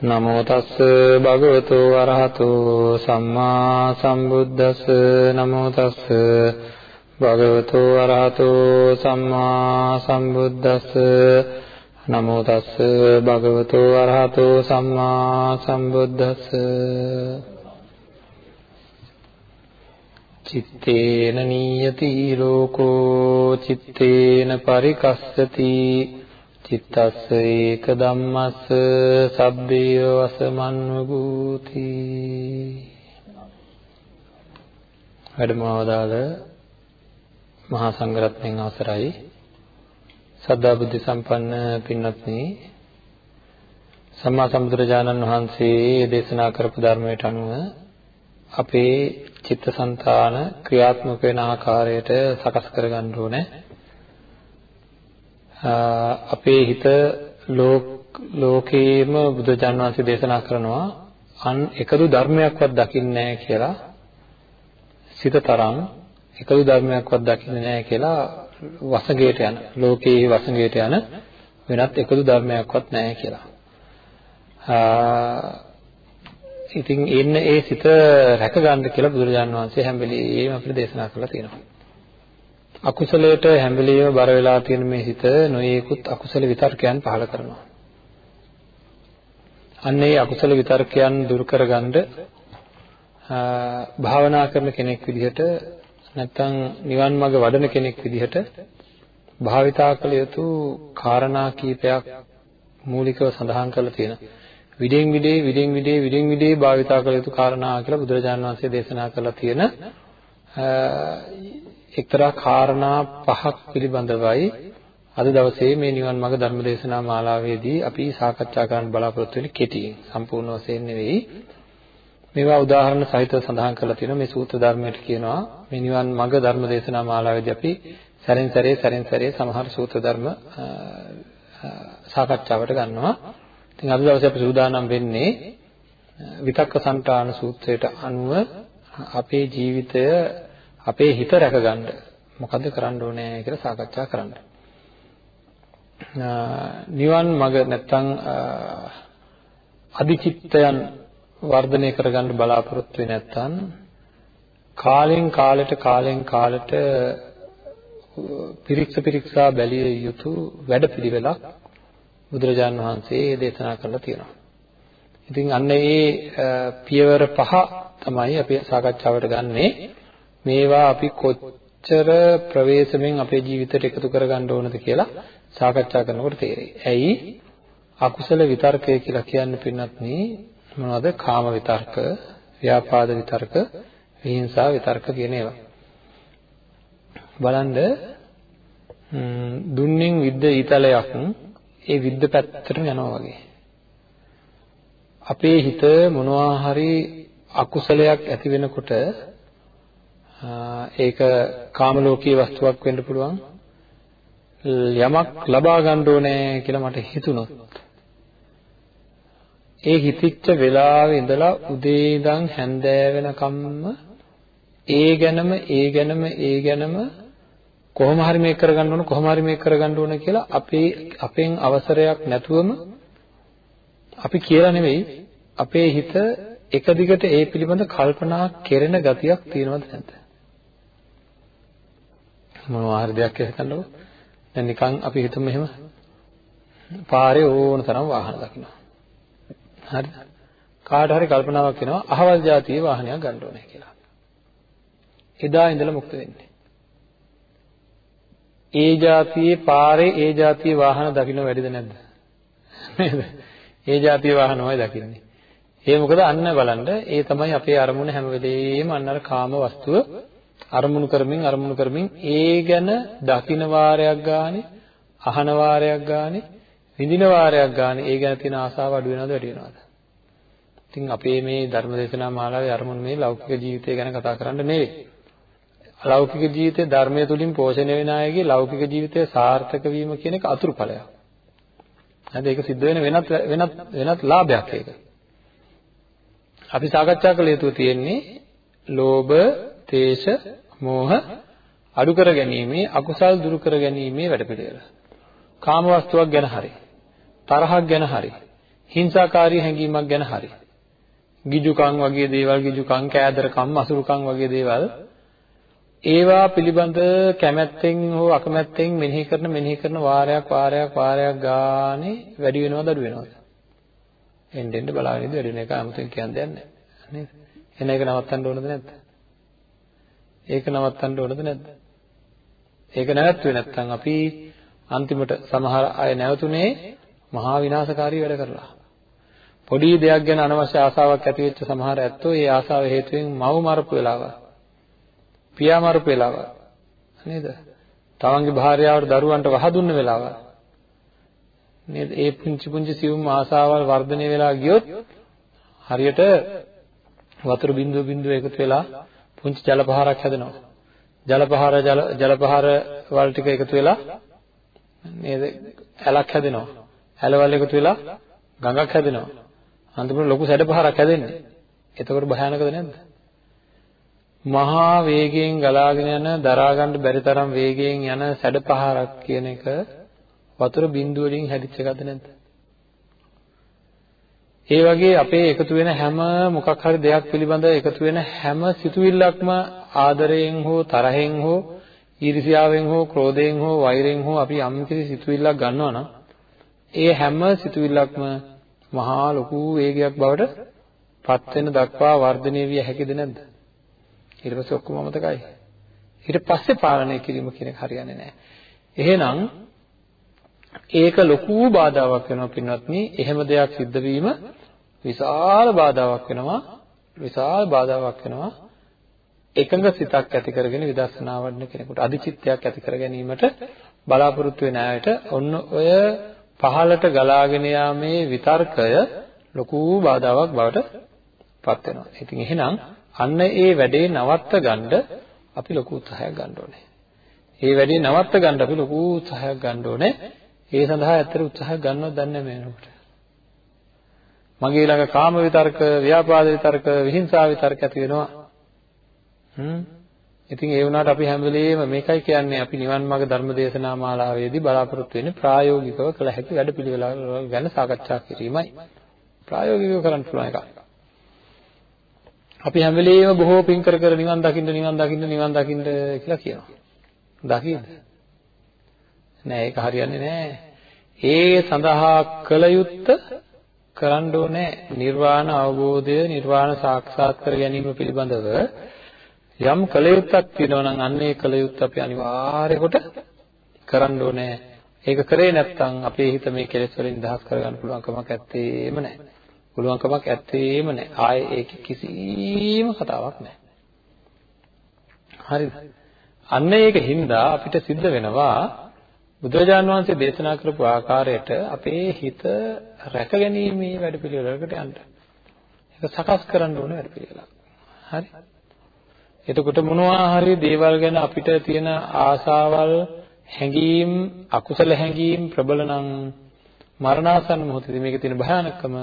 නමෝ තස්ස භගවතු අරහතු සම්මා සම්බුද්දස්ස. නමෝ තස්ස භගවතු අරහතු සම්මා සම්බුද්දස්ස. නමෝ තස්ස භගවතු අරහතු සම්මා සම්බුද්දස්ස. චිත්තේන නීයති ලෝකෝ චිත්තේන පරිකස්සති. චිත්තස්ස ඒක ධම්මස්ස සබ්බේ වසමන්වගූති. වැඩමවදාල මහා සංඝරත්නයන් අවසරයි. සද්ධා බුද්ධ සම්පන්න පින්වත්නි සම්මා සම්බුදුරජාණන් වහන්සේ දේශනා කරපු ධර්මයට අනුව අපේ චිත්තසංතාන ක්‍රියාත්මක වෙන ආකාරයට සකස් කරගන්න ඕනේ. අපේ හිත ලෝකේම බුදුජාන විශ්වසේ දේශනා කරනවා අන් එකදු ධර්මයක්වත් දකින්නේ නැහැ කියලා සිත තරම් එකදු ධර්මයක්වත් දකින්නේ නැහැ කියලා වසඟයට යන ලෝකයේ වසඟයට යන වෙනත් එකදු ධර්මයක්වත් නැහැ කියලා. ඉතින් එන්න ඒ සිත රැක ගන්න කියලා බුදුරජාණන් වහන්සේ හැම වෙලෙම අපිට දේශනා කරලා තියෙනවා. අකුසලයට හැම වෙලෙම බර වෙලා තියෙන මේ හිත නොයේකුත් අකුසල විතර්කයන් පහළ කරනවා. අන්න ඒ අකුසල විතර්කයන් දුරු කරගන්න භාවනා කරන කෙනෙක් විදිහට නැත්නම් නිවන් මඟ වඩන කෙනෙක් විදිහට භාවිතා කළ යුතු කාරණා කීපයක් මූලිකව සඳහන් කරලා තියෙනවා. විදෙන් විදේ විදෙන් විදේ විදෙන් විදේ භාවිතා කළ යුතු කාරණා කියලා බුදුරජාණන් වහන්සේ දේශනා කරලා තියෙන එක්තරා කාරණා පහක් පිළිබඳවයි අද දවසේ මේ නිවන් මාර්ග ධර්ම දේශනා මාලාවේදී අපි සාකච්ඡා කරන්න බලාපොරොත්තු වෙන්නේ කෙටියෙන්. සම්පූර්ණ වශයෙන් නෙවෙයි. මේවා උදාහරණ සහිතව සඳහන් කරලා තියෙනවා. මේ සූත්‍ර ධර්මයට කියනවා මේ නිවන් මාර්ග ධර්ම දේශනා මාලාවේදී අපි සැරෙන් සැරේ සැරෙන් සැරේ සමහර සූත්‍ර ධර්ම සාකච්ඡාවට ගන්නවා. ඉතින් අද දවසේ අපි සූදානම් වෙන්නේ විතක්ක සන්තාන සූත්‍රයට අනුව අපේ ජීවිතය අපේ හිත රැකගන්න මොකද්ද කරන්න ඕනේ කියලා සාකච්ඡා කරන්න. නිවන් මඟ නැත්තම් අධිචිත්තයන් වර්ධනය කරගන්න බලාපොරොත්තු වෙන්නේ නැත්තම් කාලෙන් කාලෙට කාලෙන් කාලෙට පිරික්ස පිරික්සා බැලිය යුතු වැඩපිළිවෙලක් බුදුරජාන් වහන්සේ දේශනා කරලා තියෙනවා. ඉතින් අන්න ඒ පියවර පහ තමයි අපි සාකච්ඡාවට ගන්නේ. මේවා අපි කොච්චර ප්‍රවේශමෙන් අපේ ජීවිතයට එකතු කරගන්න ඕනද කියලා සාකච්ඡා කරනකොට තේරෙයි. ඇයි? අකුසල විතර්කය කියලා කියන්නේ පින්නත් මොනවද? කාම විතර්ක, ව්‍යාපාද විතර්ක, විහිංසා විතර්ක කියන ඒවා. බලන්න දුන්නින් විද්ද ඊතලයක් ඒ විද්ද පැත්තටම යනවා වගේ. අපේ හිත මොනවා හරි අකුසලයක් ඇති වෙනකොට ඒක කාම ලෝකීය වස්තුවක් වෙන්න පුළුවන්. යමක් ලබා ගන්න ඕනේ කියලා මට හිතුණොත් ඒ හිතිච්ච වෙලාවේ ඉඳලා උදේ ඉඳන් හැන්දෑ වෙනකම්ම ඒ ගැනම ඒ ගැනම ඒ ගැනම කොහොම හරි මේක කරගන්න ඕන කොහොම හරි මේක කරගන්න ඕන කියලා අපේ අපෙන් අවසරයක් නැතුවම අපි කියලා නෙවෙයි අපේ හිත එක දිගට ඒ පිළිබඳ කල්පනා කෙරෙන ගතියක් තියෙනවද නැද්ද? මොනවා හරි දෙයක් කියලා හිතන්නකො. දැන් නිකන් අපි හිතමු එහෙම පාරේ ඕන තරම් වාහන දකින්නවා. හරිද? කාට හරි කල්පනාවක් එනවා අහවල් જાතියේ වාහනයක් ගන්න ඕනේ කියලා. එදා ඉඳලා මුක්ත වෙන්නේ. ඒ જાතියේ පාරේ ඒ જાතියේ වාහන දකින්න වැඩිද නැද්ද? නේද? ඒ જાතියේ වාහනමයි දකින්නේ. ඒ මොකද අන්න බලන්න ඒ තමයි අපේ අරමුණ හැම වෙලේම අන්න අර කාම වස්තුව අරමුණු කරමින් අරමුණු කරමින් ඒ ගැන දකින වාරයක් ගානේ අහන වාරයක් ගානේ විඳින වාරයක් ගානේ ඒ ගැන තියෙන ආසාව අඩු වෙනවද වැඩි වෙනවද ඉතින් අපේ මේ ධර්ම දේශනා මාලාවේ අරමුණ මේ ලෞකික ජීවිතය ගැන කතා කරන්න නෙවෙයි. ලෞකික ජීවිතේ ධර්මය තුලින් පෝෂණය වෙන අයගේ ලෞකික ජීවිතය සාර්ථක වීම කියන එක අතුරුඵලයක්. හරිද? ඒක සිද්ධ වෙන වෙනත් වෙනත් වෙනත් ලාභයක් ඒක. අපි සාකච්ඡා කළ යුතු තියෙන්නේ ලෝභ, තේෂ, මෝහ අඩු කර ගැනීමේ අකුසල් දුරු කර ගැනීමේ වැඩපිළිවෙල. කාම වස්තුවක් ගැන හරි, තරහක් ගැන හරි, හිංසාකාරී හැඟීමක් ගැන හරි, ගිජුකම් වගේ දේවල්, ගිජුකම්, කෑදරකම්, අසුරුකම් වගේ දේවල් ඒවා පිළිබඳ කැමැත්තෙන් හෝ අකමැත්තෙන් මෙනෙහි කරන මෙනෙහි කරන වාරයක් වාරයක් වාරයක් ගානේ වැඩි වෙනවද අඩු වෙනවද? එන්න එන්න බලාගෙන ඉඳ වැඩි වෙන එක 아무තෙන් කියන්න දෙයක් නැහැ නේද? එන එක නවත්තන්න ඕනද නැද්ද? ඒක නවත්තන්න ඕනද නැද්ද? ඒක නැවතුනේ නැත්නම් අපි අන්තිමට සමහර අය නැවතුනේ මහා විනාශකාරී වැඩ කරලා. පොඩි දෙයක් ගැන අනවශ්‍ය ආසාවක් ඇති වෙච්ච සමහර ඇත්තෝ ඒ ආසාව හේතුවෙන් මව මරපු වෙලාව. පියා මරපු වෙලාව. නේද? තමන්ගේ භාර්යාවට දරුවන්ට වහ දුන්න වෙලාව. නේද? ඒ පුංචි පුංචි සියුම් ආසාවල් වර්ධනය වෙලා ගියොත් හරියට වතුර බිඳුව බිඳුව එකතු වෙලා පුංචි ජල පහරක් හැදෙනවා. ජල පහර ජල ජල පහර වල ටික එකතු වෙලා නේද? ඇලක් හැදෙනවා. ඇලවල් එකතු වෙලා ගඟක් හැදෙනවා. අන්තිමට ලොකු සැඩ පහරක් හැදෙන්නේ. එතකොට භයානකද නැද්ද? මහා වේගයෙන් ගලාගෙන යන දරා ගන්න බැරි තරම් වේගයෙන් යන සැඩ පහරක් කියන එක වතුර බිඳුව වලින් හැදිච්ච එකද නැද්ද? ඒ වගේ අපේ එකතු වෙන හැම මොකක් හරි දෙයක් පිළිබඳ එකතු වෙන හැම සිතුවිල්ලක්ම ආදරයෙන් හෝ තරහෙන් හෝ ඊර්ෂ්‍යාවෙන් හෝ ක්‍රෝධයෙන් හෝ වෛරයෙන් හෝ අපි යම් කිසි සිතුවිල්ලක් ගන්නවා නම් ඒ හැම සිතුවිල්ලක්ම මහා ලොකු වේගයක් බවට පත් වෙන දක්වා වර්ධනය විය හැකිද නැද්ද? ඊට පස්සේ ඔක්කොම අමතකයි. ඊට පස්සේ පාලනය කිරීම කියන එක හරියන්නේ නැහැ. එහෙනම් ඒක ලොකු බාධාවක් වෙනවා පින්වත්නි. එහෙම දෙයක් සිද්ධ වීම විශාල බාධාවක් වෙනවා. විශාල බාධාවක් වෙනවා. එකඟ සිතක් ඇති කරගෙන විදර්ශනා වඩන කෙනෙකුට අධිචිත්තයක් ඇති කර ගැනීමට බලාපොරොත්තු වෙන අයට ඔන්න ඔය පහළට ගලාගෙන යාමේ විතර්කය ලොකු බාධාවක් බවට පත් වෙනවා. ඉතින් එහෙනම් අන්න ඒ වැඩේ නවත්ත ගන්න අපි ලොකු උත්සාහයක් ගන්න ඕනේ. ඒ වැඩේ නවත්ත ගන්න අපි ලොකු උත්සාහයක් ගන්න ඕනේ. ඒ සඳහා ඇත්තට උත්සාහයක් ගන්නවද දන්නේ නැහැ මේනකොට. මගේ ළඟ කාම විතර්ක, ව්‍යාපාද විතර්ක, විහිංසාව විතර්ක ඇති වෙනවා. හ්ම්. ඉතින් ඒ වුණාට අපි හැම වෙලේම මේකයි කියන්නේ අපි නිවන් මාර්ග ධර්ම දේශනා මාලාවේදී බලාපොරොත්තු වෙන්නේ ප්‍රායෝගිකව කළ හැකි වැඩපිළිවෙළ ගැන සාකච්ඡා කිරීමයි. ප්‍රායෝගිකව කරන්න පුළුවන් එකක්. අපි හැම වෙලේම බොහෝ පින් කර කර නිවන් දකින්න නිවන් දකින්න නිවන් දකින්න කියලා කියනවා. දකින්න. නෑ ඒක හරියන්නේ නෑ. ඒ සඳහා කළ යුත්ත කරන්න ඕනේ නිර්වාණ අවබෝධය නිර්වාණ සාක්ෂාත් කර ගැනීම පිළිබඳව යම් කළ යුත්තක් තියෙනවා නම් අන්න ඒ කළ යුත්ත අපි අනිවාර්යකොට කරන්න ඕනේ. ඒක කරේ නැත්නම් අපේ හිත මේ කෙලෙස් වලින් දහස් කරගන්න පුළුවන් කමක් ඇත්තේම නැහැ. පුළුවන් කමක් ඇත්තේම නැහැ. ආයේ ඒක කිසිම කතාවක් නැහැ. හරිද? අන්න ඒක හින්දා අපිට සිද්ධ වෙනවා බුදුරජාන් වහන්සේ දේශනා කරපු ආකාරයට අපේ හිත රැකගැනීමේ වැඩපිළිවෙලකට යන්න. ඒක සකස් කරන්න ඕන වැඩපිළිවෙලක්. හරි? එතකොට මොනවා හරි දේවල් ගැන අපිට තියෙන ආසාවල් හැඟීම් අකුසල හැඟීම් ප්‍රබල නම් මරණාසන්න මොහොතේදී මේකේ තියෙන භයානකම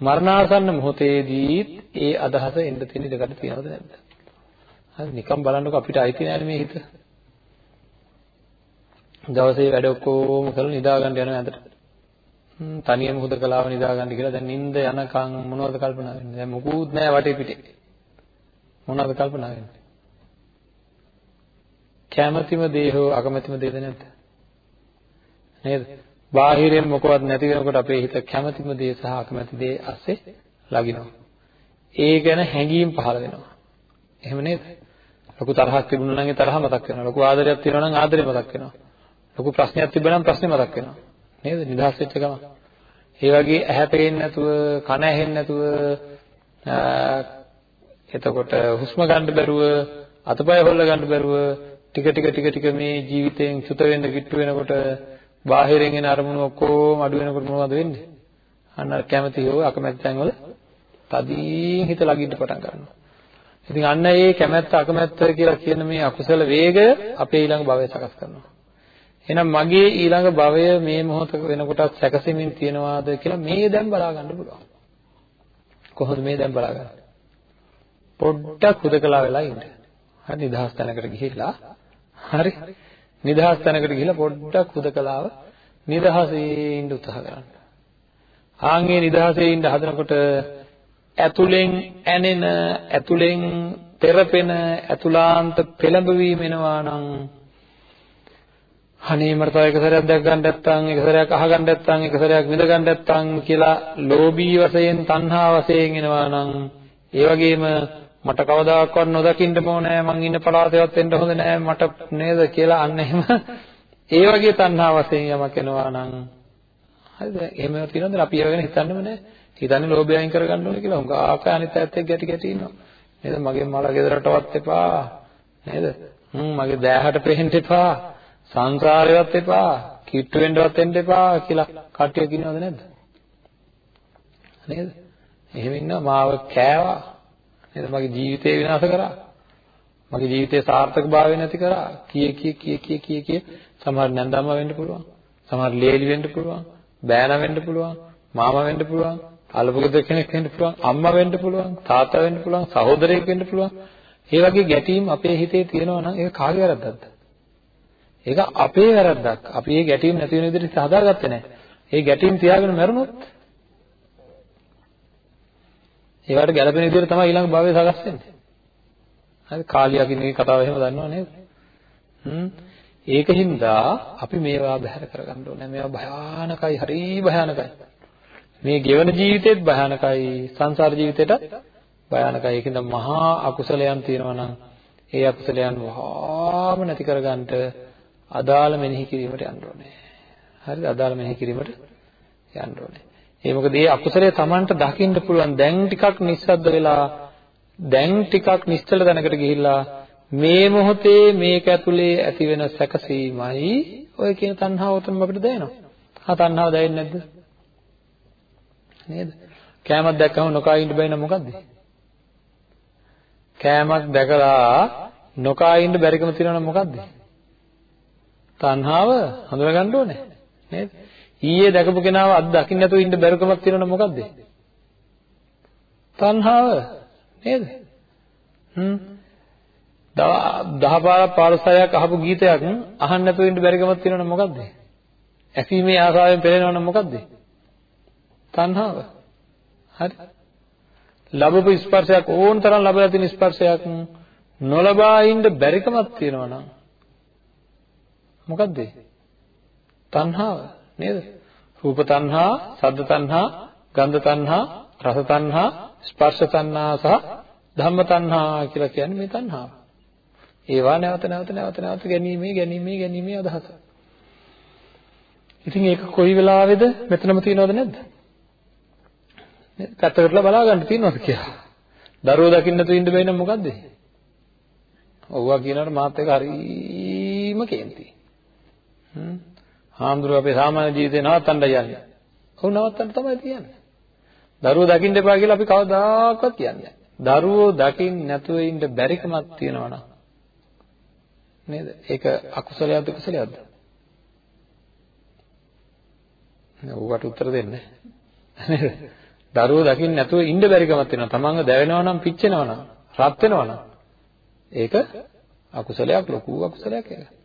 මරණාසන්න මොහොතේදී ඒ අදහස එන්න තියෙන ඉඩකට තියනවද නැද්ද? හරි නිකන් බලන්නකො අපිට අයිති නෑනේ මේ හිත. දවසේ වැඩ ඔක්කොම කරලා නිදා ගන්න යනවා ඇඳට. තනියම හුදකලාව නිදා ගන්න කියලා දැන් නිින්ද යනකම් මොනවද කල්පනා වෙන්නේ? දැන් මොකුත් නෑ වටේ පිටේ. මොනවද කල්පනා වෙන්නේ? කැමැතිම දේ හෝ අකමැතිම දේද නැද්ද? නේද? බාහිරින් මොකවත් නැති වෙනකොට අපේ හිත කැමැතිම දේ සහ අකමැති දේ ASCII ලගිනවා. ඒ ගැන හැඟීම් පහළ වෙනවා. එහෙම නේද? ලොකු තරහක් තිබුණා නම් ඒ තරහ මතක් වෙනවා. ලොකු ආදරයක් තියෙනවා නම් ආදරය මතක් වෙනවා. ලොකු ප්‍රශ්නයක් තිබුණා නම් ප්‍රශ්නේ මතක් වෙනවා. නේද? නිදහස් වෙච්ච ගමන්. ඒ වගේ ඇහැ පේන්නේ නැතුව, කන ඇහෙන්නේ නැතුව, එතකොට හුස්ම ගන්න බැරුව, අතපය හොල්ල ගන්න බැරුව, ටික ටික ටික ටික මේ ජීවිතයෙන් චුත වෙන්න කිට්ටු වෙනකොට බාහිරින් එන අරමුණු ඔක්කොම අඩු වෙනකොට මොනවද වෙන්නේ? අන්න කැමැති හෝ අකමැති තැන්වල තදින් හිත ලගින්න පටන් ගන්නවා. ඉතින් අන්න ඒ කැමැත්ත අකමැත්ත කියලා කියන මේ අකුසල වේගය අපේ ඊළඟ භවය සකස් කරනවා. එහෙනම් මගේ ඊළඟ භවය මේ මොහොත වෙනකොටත් සැකසෙමින් තියනවාද කියලා මේ දැන් බලා ගන්න පුළුවන්. කොහොමද මේ දැන් බලාගන්නේ? පොඩ්ඩක් හුදකලා වෙලා ඉන්න. හරි නිදහස් තැනකට ගිහිල්ලා හරි නිදහස් තැනකට ගිහිල්ලා පොඩ්ඩක් හුදකලාව නිදහසේ ඉන්න උත්සාහ කරන්න. ආන්ගේ නිදහසේ ඉන්න හදනකොට ඇතුලෙන් ඇනෙන ඇතුලෙන් තෙරපෙන ඇතුලාන්ත පෙළඹවීම එනවා නම් අනේ මට තව එක සැරයක් දැක් ගන්න නැත්නම් එක සැරයක් අහ ගන්න නැත්නම් එක සැරයක් විඳ ගන්න නැත්නම් කියලා ලෝභී වශයෙන් තණ්හා වශයෙන් එනවා නම් ඒ වගේම මට කවදාකවත් නොදකින්න ඕනෑ මං ඉන්න පළාතේවත් වෙන්න හොඳ නෑ මට නේද කියලා අන්න එහෙම ඒ වගේ තණ්හා වශයෙන් යමක් එනවා නම් හරිද? එහෙම තියෙනවද අපි ඒව ගැන හිතන්නෙම නෑ. හිතන්නේ ලෝභය අයින් කරගන්න ඕනේ කියලා. උංගාක අනිත් පැත්තේ ගැටි ගැටි ඉන්නවා. නේද? මගේ මල ගෙදරටවත් එපා. නේද? හ්ම් මගේ දෑහට පෙහෙන්න එපා. සංසාරේවත් එපා කිට්ටු වෙන්නවත් එන්න එපා කියලා කට්ටිය කියනවද නැද්ද? නේද? එහෙම ඉන්නවා මාව කෑවා. නේද? මගේ ජීවිතේ විනාශ කරා. මගේ ජීවිතේ සාර්ථකභාවය නැති කරා. කී කී කී කී කී කී සමහර නැන්දම්ම වෙන්න පුළුවන්. සමහර ලේලි වෙන්න පුළුවන්. බෑනා වෙන්න පුළුවන්. මාමා වෙන්න පුළුවන්. අලපොකද කෙනෙක් වෙන්න පුළුවන්. අම්මා වෙන්න පුළුවන්. තාත්තා වෙන්න පුළුවන්. සහෝදරයෙක් වෙන්න පුළුවන්. ඒ වගේ ගැටීම් අපේ හිතේ තියෙනවා නම් ඒක කාගේ වැරද්දක්ද? ඒක අපේ වැරද්දක්. අපි මේ ගැටීම් නැති වෙන විදිහට හදාගත්තේ නැහැ. ඒ ගැටීම් තියාගෙන මැරුණොත් ඒවට ගැළපෙන විදිහට තමයි ඊළඟ භවය සකස් වෙන්නේ. හරි කාලියා කියන මේ කතාව එහෙම දන්නව නේද? හ්ම්. ඒකින්ද අපි මේවා බැහැර කරගන්න ඕනේ. මේවා භයානකයි හරි භයානකයි. මේ ගෙවන ජීවිතේත් භයානකයි සංසාර ජීවිතේටත් භයානකයි. ඒකින්ද මහා අකුසලයන් තියෙනවා නම් ඒ අකුසලයන් වහාම නැති කරගන්නට අදාළ මෙනෙහි කිරීමට යන්න ඕනේ. හරිද? අදාළ මෙනෙහි කිරීමට යන්න ඕනේ. ඒ මොකද මේ අකුසලයේ Tamanට දකින්න පුළුවන් දැන් ටිකක් නිස්සද්ද වෙලා දැන් ටිකක් නිශ්චල දැනකට ගිහිල්ලා මේ මොහොතේ මේක ඇතුලේ ඇති වෙන සැකසීමයි ඔය කියන තණ්හාව තමයි අපිට දැනෙනවා. ආ තණ්හාව දැනෙන්නේ නැද්ද? නේද? කෑමක් දැක්කම නොකා ඉන්න බැරි නම් මොකද්ද? කෑමක් දැකලා නොකා ඉන්න බැරිකම තියෙනවා නම් මොකද්ද? තණ්හාව හඳුනා ගන්න ඕනේ. නේද? ඊයේ දැකපු කෙනාව අද දකින්න නැතුව ඉන්න බැරිකමක් තියෙනවා නම් මොකද්ද? තණ්හාව නේද? හ්ම් දහ පාරක් 15ක් අහපු ගීතයක් අහන්න නැතුව ඉන්න බැරිකමක් තියෙනවා නම් මොකද්ද? ඇසීමේ ආසාවෙන් පෙළෙනවා නම් මොකද්ද? තණ්හාව. හරි. ලැබපු ස්පර්ශයක් ඕන තරම් ලැබලා තියෙන ස්පර්ශයක් නොලබා ඉන්න බැරිකමක් තියෙනවා නම් මොකද්ද? තණ්හාව නේද? රූප තණ්හා, ශබ්ද තණ්හා, ගන්ධ තණ්හා, රස තණ්හා, ස්පර්ශ තණ්හා සහ ධම්ම තණ්හා කියලා කියන්නේ මේ තණ්හාව. ඒවා නැවත නැවත නැවත නැවත ගැනීමේ ගැනීමේ ගැනීමේ අදහස. ඉතින් ඒක කොයි වෙලාවේද මෙතනම තියනවද නැද්ද? පැත්තකටලා බලා ගන්න තියෙනවද කියලා. දරුවෝ දකින්න තු ඉන්න බැයි නම් මොකද්ද? ඔව්වා කියනකොට මාත් එක හරීම කේන්ති. හ්ම්. හාමුදුරුවෝ අපේ සාමාන්‍ය ජීවිතේ නවත්තන්න යන්නේ. ඔව් නවත්තන්න තමයි තියන්නේ. දරුවෝ දකින්න එපා කියලා අපි කවදාකවත් කියන්නේ නැහැ. දරුවෝ දකින්න නැතුව ඉන්න බැරිකමක් තියෙනවා නම් නේද? ඒක අකුසලයක්ද කුසලයක්ද? නෑ ඌකට උත්තර දෙන්න. නේද? දරුවෝ දකින්න නැතුව ඉන්න බැරිකමක් වෙනවා. තමන්ව දැවෙනවා නම් පිච්චෙනවා නම් රත් වෙනවා නම් ඒක අකුසලයක් ලොකු අකුසලයක් ඒක.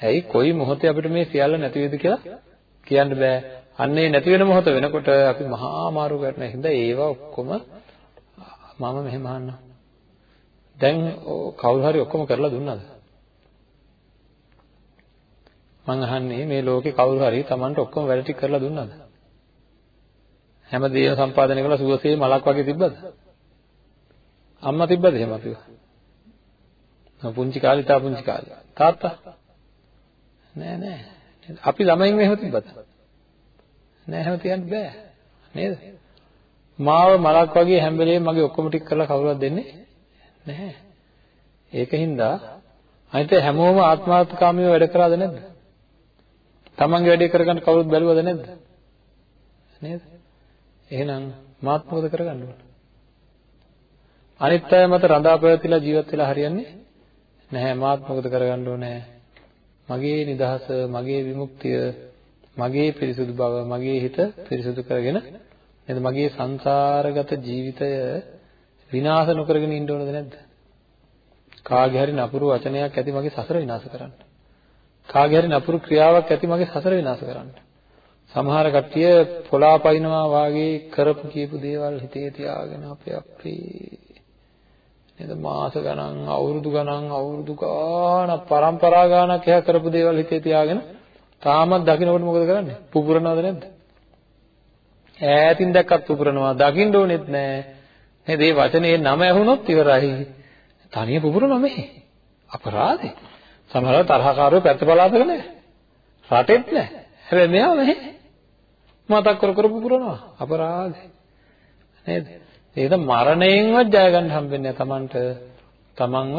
ඇයි කොයි මොහොතේ අපිට මේ සියල්ල නැති වෙයිද කියලා කියන්න බෑ. අන්න ඒ නැති වෙන මොහොත වෙනකොට අපි මහා අමාරු කරන හින්දා ඒවා ඔක්කොම මම මෙහෙම අහන්නම්. දැන් කවුරු හරි ඔක්කොම කරලා දුන්නාද? මං අහන්නේ මේ ලෝකේ කවුරු හරි Tamanට ඔක්කොම වැඩ ටික කරලා දුන්නාද? හැමදේම සම්පාදනය කරලා සුවසේ මලක් වගේ තිබ්බද? අම්මා තිබ්බද එහෙම අපිව? පුංචි කාලේ තා පුංචි කාලේ. තාත්තා? නෑ නෑ. අපි ළමයින් මෙහෙම තිබ්බද? නෑ එහෙම තියන්න බෑ. නේද? මාව මලක් වගේ හැම වෙලේම මගේ ඔක්කොම ටික කරලා කවුරුවත් දෙන්නේ නැහැ. ඒකින්ද අනිත් හැමෝම ආත්මාර්ථකාමීව වැඩ කරාද නැද්ද? තමන්ගේ වැඩේ කරගන්න කවුරුත් බැලුවද නැද්ද? නේද? එහෙනම් මාත් මොකද කරගන්න ඕන? අනිත් අය මත රඳා පැවතිලා ජීවත් වෙලා හරියන්නේ නැහැ. මාත් මොකද කරගන්න ඕනේ? මගේ නිදහස, මගේ විමුක්තිය, මගේ පිරිසුදු බව, මගේ හිත පිරිසුදු කරගෙන නේද මගේ සංසාරගත ජීවිතය විනාශ නොකරගෙන ඉන්න ඕනද නැද්ද? කාගේ හරි නපුරු වචනයක් ඇති මගේ සසර විනාශ කරන්න. කාගේ හරි නපුරු ක්‍රියාවක් ඇති මගේ සසර විනාශ කරන්න. සමහර කට්ටිය පොලාපයින්නවා වාගේ කරපු කියපු දේවල් හිතේ තියාගෙන අපේ අපේ නේද? මාස ගණන් අවුරුදු ගණන් අවුරුදු ගාණක් පරම්පරා ගාණක් එහා කරපු දේවල් හිතේ තියාගෙන තාමත් දකින්නකොට මොකද කරන්නේ? පුපුරනවද නැද්ද? ඈතින් දැක්කත් පුපුරනවා දකින්න ඕනෙත් නෑ. නේද? මේ වචනේ නම ඇහුනොත් ඉවරයි. තනිය පුපුරනවා මෙහි. අපරාධේ. සමහරව තරහකාරයෝ පැත්ත පලාතක නෑ. රටෙත් නෑ. හැබැයි මෙයා මෙහි මතක් කර කර පුපුරනවා. අපරාධේ. නේද? ඒක මරණයෙන්වත් ජය ගන්න හම්බෙන්නේ නැහැ Tamanට Tamanව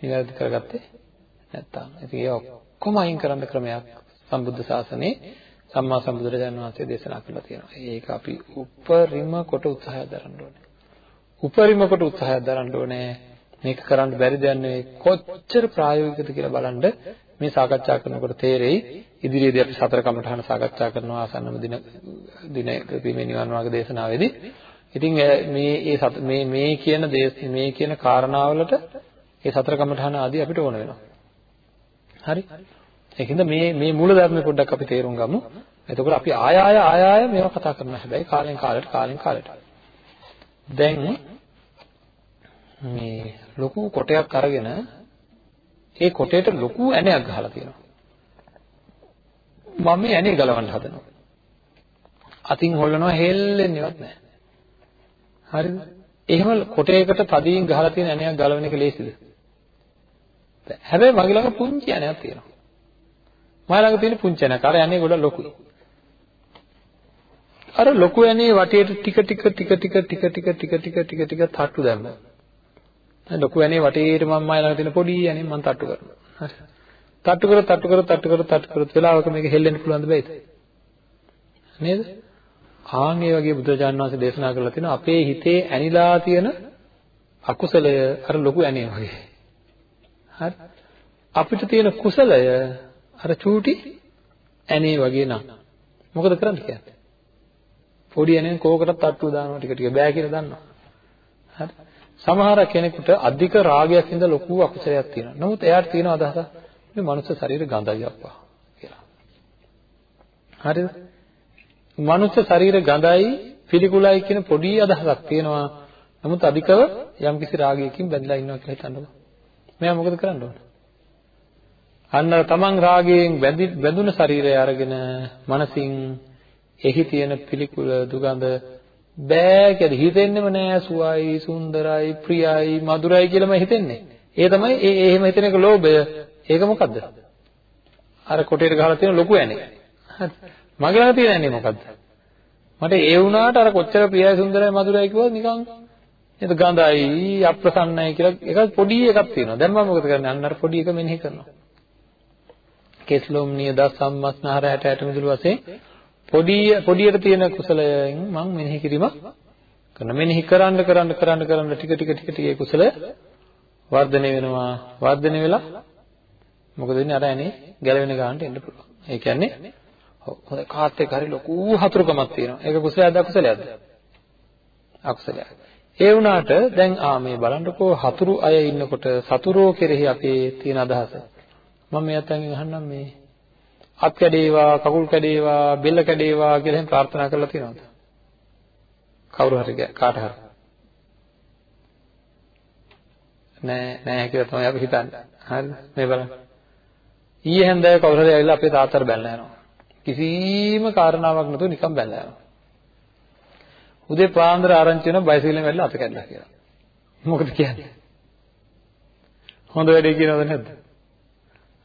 නිවැරදි කරගත්තේ නැත්තම්. ඉතින් ඒ ඔක්කොම අයින් කරන්න ක්‍රමයක් සම්බුද්ධ ශාසනයේ සම්මා සම්බුදුරජාණන් වහන්සේ දේශනා කළා තියෙනවා. ඒක අපි උපරිම කොට උත්සාහය දරන්න ඕනේ. උපරිම කොට උත්සාහය දරන්න ඕනේ. මේක කරන්න බැරි දෙයක් නෙවෙයි. කොච්චර ප්‍රායෝගිකද කියලා බලන්න මේ සාකච්ඡා කරනකොට තේරෙයි. ඉදිරියේදී අපි සතර කමඨහන සාකච්ඡා කරනවා ආසන්නම දින දිනකදී මේ නිවන් මාර්ග දේශනාවේදී ඉතින් මේ ඒ මේ මේ කියන මේ කියන කාරණාවලට ඒ සතර කමඨහන ආදී අපිට ඕන වෙනවා. හරි? ඒකින්ද මේ මේ මූල ධර්ම පොඩ්ඩක් අපි තේරුම් ගමු. එතකොට අපි ආය ආය ආය ආය මේවා කතා කරනවා. හැබැයි කාලෙන් කාලයට කාලෙන් කාලයට. දැන් මේ ලොකු කොටයක් අරගෙන ඒ කොටේට ලොකු ඇණයක් ගහලා තියෙනවා. මම මේ ඇණේ ගලවන්න හදනවා. අතින් හොල්ලනවා හෙල්ලෙන්නේවත් නැහැ. හරිද? එහෙම කොටයකට තදින් ගහලා තියෙන ඇණයක් ගලවන එක ලේසිද? හැබැයි මගේ ළඟ පුංචි ඇණයක් තියෙනවා. මම ළඟ තියෙන පුංචි ඇණයක්. අර ඇණේ ගොඩක් ලොකුයි. අර ලොකු ඇණේ වටේට ටික ටික ටික ටික ටික ටික ටික ටික ටික ටික තට්ටු දැම්මා. ලොකු ඇණේ වටේට මම මයි ළඟ තියෙන පොඩි ඇණේ මම තට්ටු කරනවා. හරි. තට්ටු කර තට්ටු කර තට්ටු කර තට්ටු කර වෙලාවක මේක හෙල්ලෙන්න පුළුවන්ද බෑද? නේද? ආන් ඒ වගේ බුදුරජාණන් වහන්සේ දේශනා කරලා තිනවා අපේ හිතේ ඇනිලා තියෙන අකුසලය අර ලොකු ඇනේ වගේ. හරි. අපිට තියෙන කුසලය අර චූටි ඇනේ වගේ නම් මොකද කරන්න කියන්නේ? පොඩි ඇනෙන් කෝකටත් තට්ටු දානවා ටික ටික බෑ කියලා දන්නවා. හරි. සමහර කෙනෙකුට අධික රාගයක් ඉඳ ලොකු අකුසලයක් තියෙනවා. නමුත් එයාට තියෙන අදහස මේ මනුස්ස ශරීර ගඳයි අප්පා කියලා. හරිද? මනුස්ස ශරීර ගඳයි පිළිකුලයි කියන පොඩි අදහසක් තියෙනවා. නමුත් අධිකව යම්කිසි රාගයකින් බැඳලා ඉන්නවා කියලා හිතන්නකො. මෙයා මොකද කරන්න ඕන? අන්න තමන් රාගයෙන් බැඳුන ශරීරය අරගෙන මනසින් එහි තියෙන පිළිකුල දුගඳ බෑ කියලා හිතෙන්නෙම නෑ සුවයි සුන්දරයි ප්‍රියයි මధుරයි කියලාම හිතෙන්නේ. ඒ තමයි ඒ එහෙම හිතන එක ලෝභය. ඒක මොකද්ද? අර කොටේට ගහලා තියෙන ලොකු ඇනේ. හරි. මගේ ළඟ තියෙන ඇන්නේ මොකද්ද? මට ඒ වුණාට අර කොච්චර ප්‍රියයි සුන්දරයි මధుරයි කිව්වොත් නිකන් නේද ගඳයි අප්‍රසන්නයි කියලා එකක් පොඩි එකක් තියෙනවා. දැන් මම මොකද කරන්නේ? අන්න අර පොඩි එක මෙනෙහි කරනවා. කෙස්ලොම් නියද සම්මස්නහර ඇට ඇට මිදුළු වශයෙන් පොඩි පොඩියට තියෙන කුසලයෙන් මම මෙනෙහි කිරීමක් කරන මෙනෙහි කරන්න කරන්න කරන්න කරන්න ටික ටික ටික ටික ඒ කුසලය වර්ධනය වෙනවා වර්ධනය වෙලා මොකද වෙන්නේ අර ඇනේ ගැලවෙන ගන්නට එන්න පුළුවන්. ඒ කියන්නේ හොඳ කාත් එක්ක හරි ලොකු හතුරුකමක් තියෙනවා. ඒක කුසලයක්ද අකුසලයක්ද? අකුසලයක්. ඒ වුණාට දැන් ආ මේ බලන්නකෝ හතුරු අය ඉන්නකොට සතුරෝ කෙරෙහි අපේ තියෙන අදහස. මම මේ අතෙන් අහන්නම් මේ අත් කැඩේවා, කකුල් කැඩේවා, බෙල්ල කැඩේවා කියලා එහෙම ප්‍රාර්ථනා කරලා තියෙනවද? කවුරු හරි කාට හරි. නෑ නෑ කියලා තමයි අපි හිතන්නේ. හරිද? මේ බලන්න. ඊයේ හැන්දෑව කවුරු හරි ඇවිල්ලා අපේ තාත්තට බැලලා යනවා. කිසිම කාරණාවක් නැතුව නිකන් බැලලා යනවා. උදේ පාන්දර ආරංචි වෙන බයිසිකලෙන් වැටලා අත කැඩලා කියලා. මොකද කියන්නේ? හොඳ වැඩේ කියනවද නැද්ද?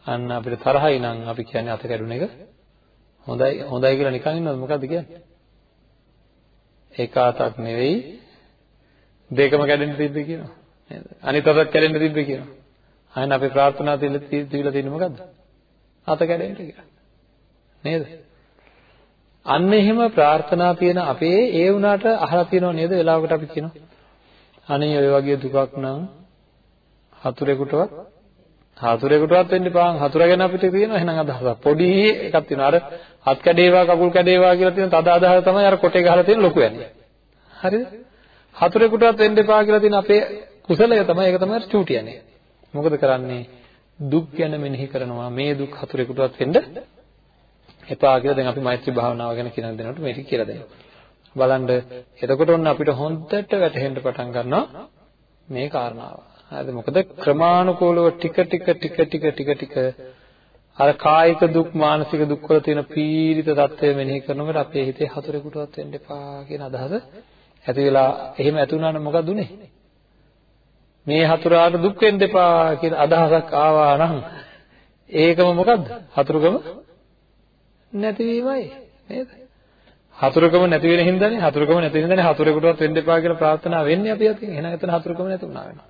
අන්න අපිට තරහයි නම් අපි කියන්නේ අත කැඩුන එක හොඳයි හොඳයි කියලා නිකන් ඉන්නවද මොකද්ද කියන්නේ? ඒක අතක් නෙවෙයි දෙකම කැඩෙන්න තිබ්බේ කියනවා. නේද? අනිත් අතත් කැඩෙන්න තිබ්බේ කියනවා. අයන අපේ ප්‍රාර්ථනා තියලා තියෙන්නේ මොකද්ද? අත කැඩෙන්න කියලා. නේද? අන්න එහෙම ප්‍රාර්ථනා තියෙන අපේ ඒ වුණාට අහලා තියෙනව නේද? වෙලාවකට අපි කියනවා. අනේ ඔය වගේ දුකක් නම් හතුරෙකුටවත් හතුරෙකුටවත් වෙන්න එපා. හතුරගෙන අපිට තියෙන එහෙනම් අදහසක්. පොඩි එකක් තියෙනවා. අර හත් කැඩේවා කකුල් කැඩේවා කියලා තියෙන තද අදහස තමයි අර කොටේ ගහලා තියෙන ලොකු යන්නේ. හරිද? හතුරෙකුටවත් වෙන්න එපා කියලා තියෙන අපේ කුසලය තමයි ඒක තමයි චූටි යන්නේ. මොකද කරන්නේ? දුක් ගැන මෙනෙහි කරනවා. මේ දුක් හතුරෙකුටවත් වෙන්න එපා කියලා දැන් අපි මෛත්‍රී භාවනාව ගැන කියන දෙනකොට මේක කියලා දෙනවා. බලන්න එතකොට ඔන්න අපිට හොඳට වැටහෙන්න පටන් ගන්නවා මේ කාරණාව. හරිද? මොකද ක්‍රමානුකූලව ටික ටික ටික ටික ටික ටික අර කායික දුක් මානසික දුක් වල තියෙන පීඩිත తත්වය මෙනෙහි කරනකොට අපේ හිතේ හතුරෙකුටවත් වෙන්න එපා කියන අදහස ඇති වෙලා එහෙම ඇති වුණාම මොකද උනේ? මේ හතුරාට දුක් වෙන්න එපා කියන අදහසක් ආවා නම් ඒකම මොකද්ද? හතුරුකම නැතිවීමයි නේද? හතුරුකම නැති වෙන හින්දානේ හතුරුකම නැති හින්දානේ හතුරෙකුටවත් වෙන්න එපා කියලා ප්‍රාර්ථනා වෙන්නේ අපි අතින්. එහෙනම් එතන හතුරුකම නැති වුණා වෙනවා.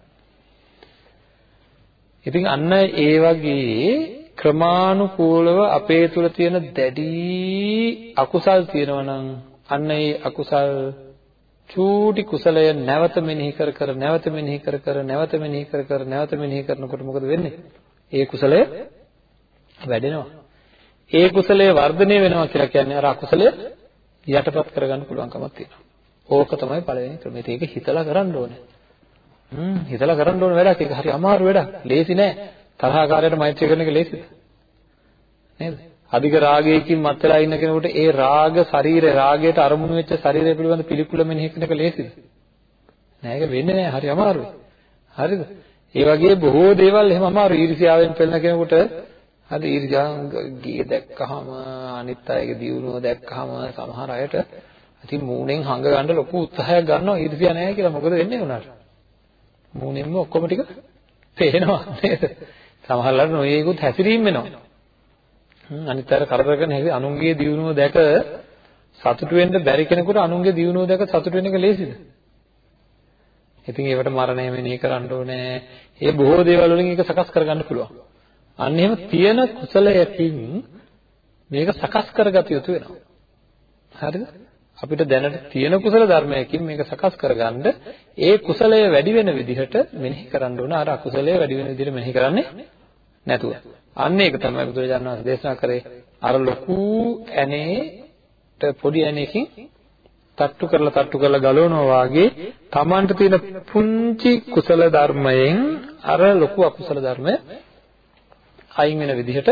ඉතින් අන්න ඒ වගේ ක්‍රමානුකූලව අපේ තුල තියෙන දැඩි අකුසල් තියෙනවා නම් අන්න ඒ අකුසල් චූටි කුසලය නැවත මෙනෙහි කර කර නැවත මෙනෙහි කර කර නැවත මෙනෙහි කර කර නැවත මෙනෙහි කරනකොට මොකද වෙන්නේ? ඒ කුසලය වැඩෙනවා. ඒ කුසලය වර්ධනය වෙනවා කියලා කියන්නේ අර අකුසලය යටපත් කරගන්න පුළුවන්කමක් තියෙනවා. ඕක තමයි පළවෙනි ක්‍රමය. ඒක හිතලා කරන්න ඕනේ. හ්ම් හිතලා කරන්න ඕන වැඩක්. ඒක හරි අමාරු වැඩක්. ලේසි නෑ. තරහකාරයට මෛත්‍රී කරන එක ලේසිද? නේද? අධික රාගයකින් මත් වෙලා ඉන්න කෙනෙකුට ඒ රාග ශරීරය රාගයට අරමුණු වෙච්ච ශරීරය පිළිබඳ පිළිකුල මෙනෙහි කරන එක ලේසිද? නෑ ඒක වෙන්නේ නෑ. හරි අමාරුයි. හරිද? ඒ වගේ බොහෝ දේවල් එහෙම අමාරු ඊර්ෂ්‍යාවෙන් පෙළෙන කෙනෙකුට හරි ඊර්ෂ්‍යාව ගිය දැක්කහම අනිත් අයගේ දියුණුව දැක්කහම සමහර අයට ඉතින් මූණෙන් හංග ගන්න ලොකු උත්සාහයක් ගන්නවා ඊර්ෂ්‍යා නැහැ කියලා මොකද වෙන්නේ උනාට මූණෙන්ම ඔක්කොම ටික පේනවා නේද? සමහරවල්ලාට නොයේකුත් හැසිරීම වෙනවා. අනිත් අර කරදර කරන හැටි අනුන්ගේ දියුණුව දැක සතුටු වෙන්න බැරි කෙනෙකුට අනුන්ගේ දියුණුව දැක සතුටු වෙන එක ලේසිද? ඉතින් ඒවට මරණය මෙනෙහි කරන්න ඕනේ. ඒ බොහෝ දේවල් වලින් ඒක සකස් කරගන්න පුළුවන්. අන්න එහෙම තියෙන කුසලයකින් මේක සකස් කරගත යුතු වෙනවා. හරිද? අපිට දැනට තියෙන කුසල ධර්මයකින් මේක සකස් කරගන්න ඒ කුසලය වැඩි වෙන විදිහට මෙනෙහි කරන්න ඕන අර අකුසලය වැඩි වෙන විදිහට මෙනෙහි කරන්නේ නැතුව. අන්න ඒක තමයි බුදුරජාණන් වහන්සේ දේශනා කරේ අර ලොකු ඇනේට පොඩි ඇනේකින් තට්ටු කරලා තට්ටු කරලා ගලවනවා වාගේ Tamanට තියෙන පුංචි කුසල ධර්මයෙන් අර ලොකු අකුසල ධර්මය අයින් වෙන විදිහට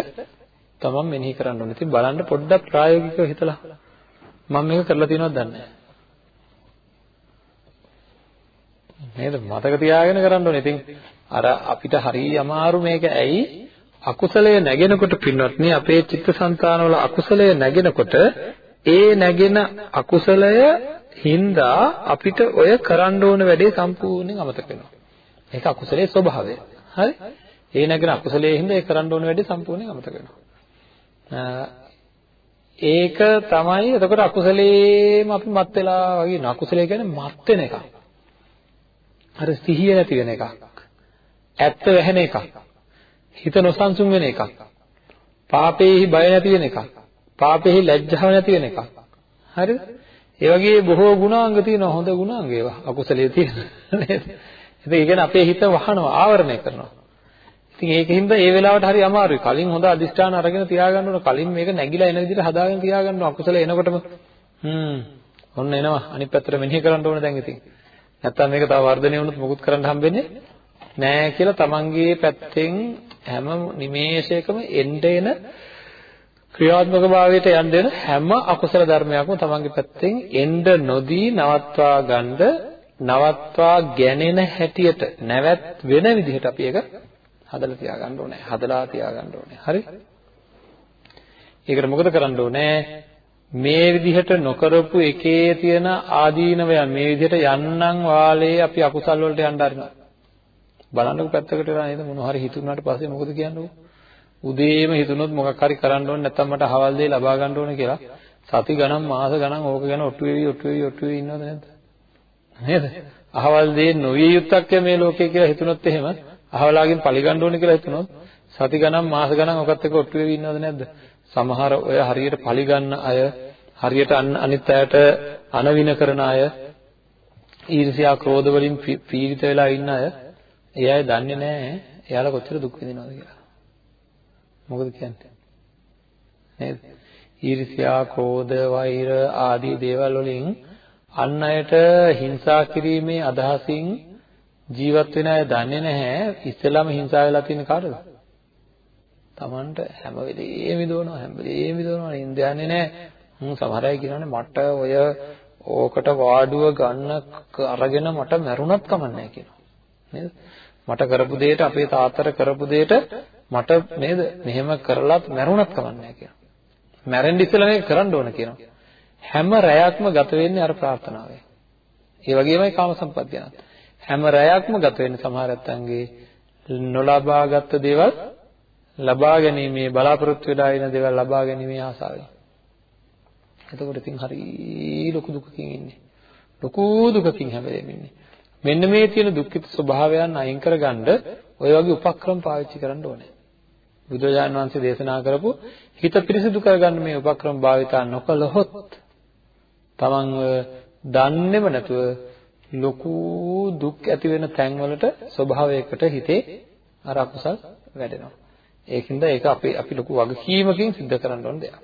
තමන් මෙනෙහි කරන්න ඕනේ. ඉතින් බලන්න පොඩ්ඩක් ප්‍රායෝගිකව හිතලා මම මේක කරලා තියෙනවද දන්නේ නේද මතක තියාගෙන කරන්න ඕනේ. ඉතින් අර අපිට හරිය අමාරු මේක ඇයි අකුසලය නැගෙනකොට පින්වත්නි අපේ චිත්තසංතානවල අකුසලය නැගෙනකොට ඒ නැගෙන අකුසලය හින්දා අපිට ඔය කරන්න ඕන වැඩේ සම්පූර්ණයෙන් අමතක වෙනවා. ඒක අකුසලයේ ස්වභාවය. හරි? ඒ නැගෙන අකුසලයේ හින්දා ඒ කරන්න ඕන වැඩේ සම්පූර්ණයෙන් අමතක වෙනවා. ඒක තමයි එතකොට අකුසලේම අපි මත් වෙලා වගේ න අකුසලේ කියන්නේ මත් වෙන එකක්. අර සිහිය නැති වෙන එකක්. ඇත්ත වැහෙන එකක්. හිත නොසන්සුන් වෙන එකක්. පාපේහි බය නැති වෙන එකක්. පාපේහි ලැජ්ජාව නැති වෙන එකක්. හරිද? ඒ වගේ බොහෝ ගුණාංග තියෙන හොඳ ගුණාංග ඒවා අකුසලයේ තියෙන නේද? ඉතින් ඒ කියන්නේ අපේ හිත වහනවා ආවරණය කරනවා. ඉතින් ඒකින්ද ඒ වෙලාවට හරි අමාරුයි. කලින් හොඳ අදිෂ්ඨාන අරගෙන තියාගන්න ඕන. කලින් මේක නැగిලා එන විදිහට හදාගෙන තියාගන්න ඕන. අකුසල එනකොටම හ්ම් ඔන්න එනවා. අනිත් පැත්තට මෙනෙහි කරන්න ඕන දැන් ඉතින්. නැත්තම් මේක තව වර්ධනය වුණොත් මොකුත් කරන්න හම්බෙන්නේ නෑ කියලා තමන්ගේ පැත්තෙන් හැම නිමේෂයකම එන්න එන ක්‍රියාත්මක භාවයට යන්න දෙන හැම අකුසල ධර්මයක්ම තමන්ගේ පැත්තෙන් එන්න නොදී නවත්වා ගන්න නවත්වා ගැනෙන හැටියට නැවත් වෙන විදිහට අපි ඒක හදලා තියාගන්න ඕනේ. හදලා තියාගන්න ඕනේ. හරි? ඒකට මොකද කරන්න ඕනේ? මේ විදිහට නොකරපු එකේ තියෙන ආදීනවයන් මේ විදිහට යන්නම් වාලේ අපි අකුසල් වලට යන්න හරිනවා. බලන්නකො පැත්තකට වෙලා නේද මොන හරි හිතුණාට පස්සේ මොකද කියන්නේ? උදේම හිතුනොත් මොකක් හරි කරන්න ඕනේ නැත්නම් මට හවල් දෙය ලබා ගන්න ඕනේ කියලා සති ගණන් මාස ගණන් ඕක ගැන ඔට්ටු වෙවි ඔට්ටු වෙවි ඔට්ටු වෙවි ඉන්නවද නැද්ද? නේද? අහවල් දෙය නොවිය යුත්තක් මේ ලෝකේ කියලා හිතුනොත් එහෙම අහවලාගෙන් පරිගන්න ඕනේ කියලා හිතනොත් සති ගණන් මාස ගණන් ඔකත් එක්ක ඔට්ටු වෙවි ඉන්නවද නැද්ද? සමහර ඔය හරියට පරිගන්න අය හරියට අනිත් අයට අනවින කරන අය ඊර්ෂ්‍යා ක්‍රෝධ වලින් පීඩිත වෙලා ඉන්න අය ඒ අය දන්නේ නැහැ එයාලා කොච්චර දුක් විඳිනවද කියලා. මොකද කියන්නේ? නේද? ඊර්ෂ්‍යා, ක්‍රෝධ, වෛර ආදී දේවල් වලින් අන් අයට හිංසා කිරීමේ අදහසින් ජීවත් වෙන අය දන්නේ නැහැ ඉස්සෙල්ලාම හිංසා වෙලා තියෙන කාටද? Tamanට හැම වෙලේම විදවනවා හැම වෙලේම විදවනවා නින්ද යන්නේ නැහැ. හ්ම් සමහර අය කියනවානේ මට ඔය ඕකට වාඩුව ගන්න අරගෙන මට මැරුණත් කමන්නේ කියනවා. නේද? මට කරපු දෙයට අපේ තාත්තට කරපු දෙයට මට නේද මෙහෙම කරලත් මැරුණත් කමන්නේ කියනවා. මැරෙන්න ඉස්සෙල්ලා මේක කරන්න ඕන කියනවා. හැම රැයක්ම ගත වෙන්නේ අර ප්‍රාර්ථනාවෙන්. ඒ වගේමයි කාම සම්පත් ගැනත්. හැම රැයක්ම ගත වෙන්නේ සමහර නැත්තන්ගේ නොලබාගත් දේවල් ලබා ගැනීමේ බලාපොරොත්තු වෙලා ඉන දේවල් ලබා ගැනීමේ ආසාවෙන්. එතකොට ඉතින් හරි ලොකු දුකකින් ඉන්නේ. ලොකු දුකකින් හැබැයි ඉන්නේ. මෙන්න මේ තියෙන දුක්ඛිත ස්වභාවයන් අයින් කරගන්න ඔය වගේ උපක්‍රම පාවිච්චි කරන්න ඕනේ. බුදුරජාණන් වහන්සේ දේශනා කරපු හිත පිරිසිදු කරගන්න මේ උපක්‍රම භාවිතා නොකළහොත් තමන්ව දන්නේම නැතුව ලොකු දුක් ඇති වෙන තැන්වලට ස්වභාවයකට හිතේ අර අකුසල් වැඩෙනවා. ඒකින්ද ඒක අපි අපි ලොකු වගකීමකින් සිද්ධ කරන්න ඕන දෙයක්.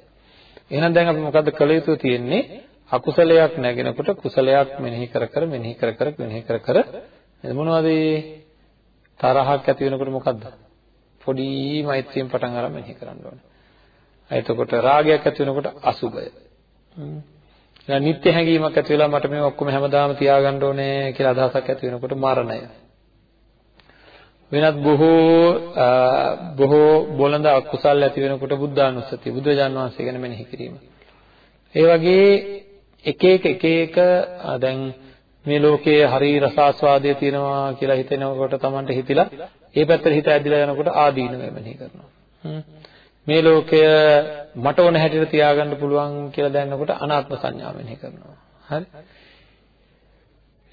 එහෙනම් දැන් අපි මොකද්ද කළ යුතු තියෙන්නේ? අකුසලයක් නැගෙනකොට කුසලයක් මෙනෙහි කර කර මෙනෙහි කර කර මෙනෙහි කර කර මොනවද තරහක් ඇති වෙනකොට මොකද්ද? පොඩි මෛත්‍රියෙන් පටන් අරන් මෙනෙහි කරන්න ඕනේ. එතකොට රාගයක් ඇති වෙනකොට අසුබය. දැන් නිත්‍ය හැඟීමක් ඇති වෙලා මට මේ ඔක්කොම හැමදාම තියාගන්න ඕනේ කියලා අදහසක් ඇති වෙනකොට මරණය. වෙනත් බොහෝ බොහෝ බොළඳ අකුසල් ඇති වෙනකොට බුද්ධානුස්සතිය බුදුරජාන් වහන්සේ ගැන මෙනෙහි කිරීම. ඒ වගේ එක එක එක එක දැන් මේ ලෝකයේ හරි රසාස්වාදයේ තියෙනවා කියලා හිතෙනකොට Tamanට හිතිලා ඒ පැත්තට හිත ඇදිලා යනකොට ආදීනව මෙනෙහි කරනවා. මේ ලෝකය මට ඕන හැටියට තියාගන්න පුළුවන් කියලා දැනනකොට අනාත්ම සංඥාව මෙනෙහි කරනවා. හරි?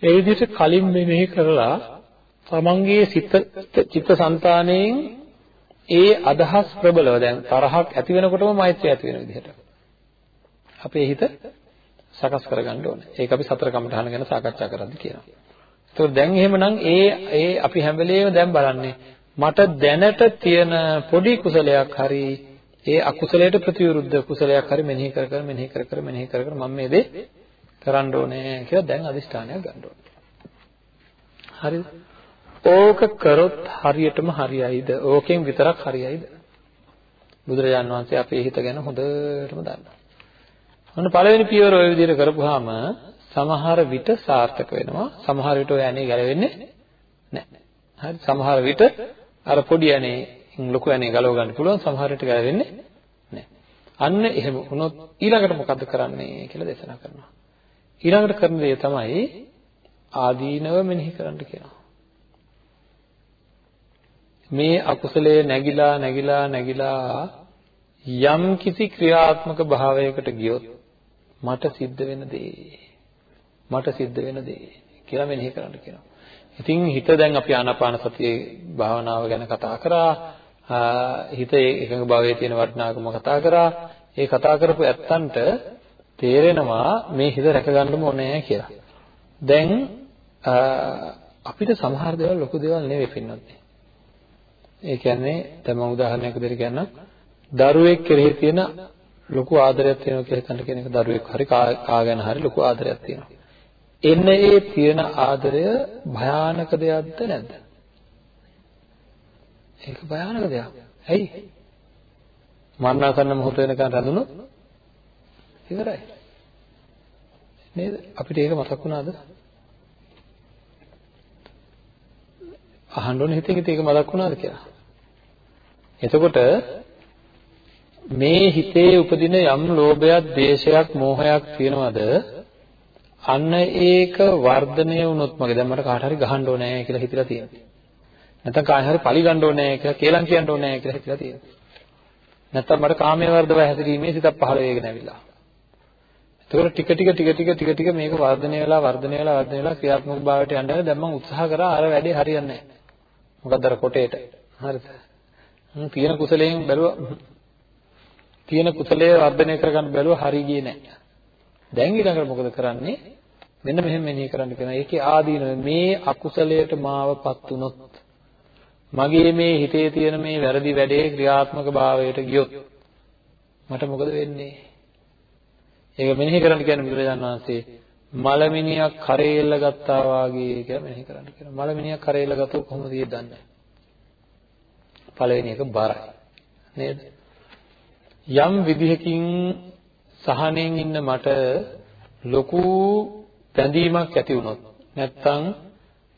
ඒ විදිහට කලින් මෙනෙහි කරලා තමන්ගේ සිත චිත්තසංතානයෙන් ඒ අදහස් ප්‍රබලව දැන් තරහක් ඇති වෙනකොටම මෛත්‍රිය ඇති වෙන විදිහට අපේ හිත සකස් කරගන්න ඕනේ. ඒක අපි සතර කමඨහන ගැන සාකච්ඡා කරද්දී කියනවා. ඒතකොට දැන් එහෙමනම් ඒ ඒ අපි හැම වෙලේම දැන් බලන්නේ මට දැනට තියෙන පොඩි කුසලයක් හරි ඒ අකුසලයට ප්‍රතිවිරුද්ධ කුසලයක් හරි මෙනෙහි කර කර මෙනෙහි කර කර මෙනෙහි කර කර මම මේ දේ කරන්න ඕනේ කියලා දැන් අදිෂ්ඨානයක් ගන්න ඕනේ. හරිද? ඕක කරොත් හරියටම හරියයිද? ඕකෙන් විතරක් හරියයිද? බුදුරජාන් වහන්සේ අපේ හිත ගැන හොඳටම දන්නවා. ඔන්න පළවෙනි පියවර ওই විදිහට කරපුවාම සමහර විට සාර්ථක වෙනවා. සමහර විට ඔය ඇනේ ගැලවෙන්නේ නැහැ. හරි සමහර විට අර පොඩි ඇනේ ලොකු ඇනේ ගලව ගන්න පුළුවන් සමහර විට ගැලවෙන්නේ නැහැ. අන්න එහෙම වුණොත් ඊළඟට මොකද්ද කරන්නේ කියලා දේශනා කරනවා. ඊළඟට කරන දේ තමයි ආදීනව මෙනෙහි කරන්න කියනවා. මේ අකුසලයේ නැగిලා නැగిලා නැగిලා යම් කිසි ක්‍රියාත්මක භාවයකට ගියොත් මට සිද්ධ වෙන දේ මට සිද්ධ වෙන දේ කියලා මෙනෙහි කරන්න කියනවා. ඉතින් හිත දැන් අපි ආනාපාන සතියේ භාවනාව ගැන කතා කරා. හිත එකඟ භාවයේ තියෙන වටිනාකම කතා කරා. ඒ කතා කරපු ඇත්තන්ට තේරෙනවා මේ හිත රැක ගන්නම ඕනේ කියලා. දැන් අපිට සමහර දේවල් ලොකු දේවල් නෙවෙයි පින්නත්. ඒ කියන්නේ දැන් මම උදාහරණයක් විදිහට කියන්නම්. දරුවෙක් කෙරෙහි තියෙන ලොකු ආදරයක් තියෙනවා කියලා හිතන්න කියන එක දරුවෙක් හරි කා ගැන හරි ලොකු ආදරයක් තියෙනවා. එන්න ඒ තියෙන ආදරය භයානක දෙයක්ද නැද්ද? ඒක භයානක දෙයක්. ඇයි? මරණාසන්න මොහොත වෙනකන් රැඳුනොත් ඉවරයි. නේද? අපිට ඒක මතක් වුණාද? අහන්න ඕනේ හිතේ ඒක මතක් වුණාද කියලා. එතකොට මේ හිතේ උපදින යම් ලෝභයක්, දේශයක්, මෝහයක් තියෙනවද? අන්න ඒක වර්ධනය වුණොත් මගේ දැන් මට කාට හරි ගහන්න ඕනේ කියලා හිතලා තියෙනවා. නැත්නම් කාය හරි පලි ගන්න ඕනේ කියලා කේලම් කියන්න ඕනේ කියලා හිතලා තියෙනවා. නැත්නම් මට කාමයේ වර්ධව හැසිරීමේ සිතක් පහළ වෙගෙන ඇවිල්ලා. එතකොට ටික ටික ටික ටික ටික ටික මේක වර්ධනය වෙලා වර්ධනය වෙලා වර්ධනය වෙලා ක්‍රියාත්මක භාවයට යන්න දැන් මම උත්සාහ කරා අර වැඩේ හරියන්නේ නැහැ. මොකක්ද අර කොටේට. හරිද? තියෙන කුසලයෙන් බැලුවා තියෙන කුසලයේ වර්ධනය කරගන්න බැලුවා හරි ගියේ නැහැ. දැන් ඊළඟට මොකද කරන්නේ? මෙන්න මෙහෙම මෙනෙහි කරන්න කියනවා. ඒකේ ආදීන මේ අකුසලයට මාවපත් වුනොත් මගේ මේ හිතේ තියෙන මේ වැරදි වැඩේ ක්‍රියාත්මක භාවයට ගියොත් මට මොකද වෙන්නේ? ඒක මෙනෙහි කරන්න කියන්නේ බුදුරජාණන් වහන්සේ මලමිනියක් කරේල්ල ගත්තා වාගේ කියලා මෙනෙහි කරන්න කියනවා. මලමිනියක් කරේල්ල ගත්තොත් කොහොමද දන්නේ? පළවෙනි එක බරයි. නේද? යම් විදිහකින් සහනෙන් ඉන්න මට ලොකු බැඳීමක් ඇති වුණොත් නැත්තම්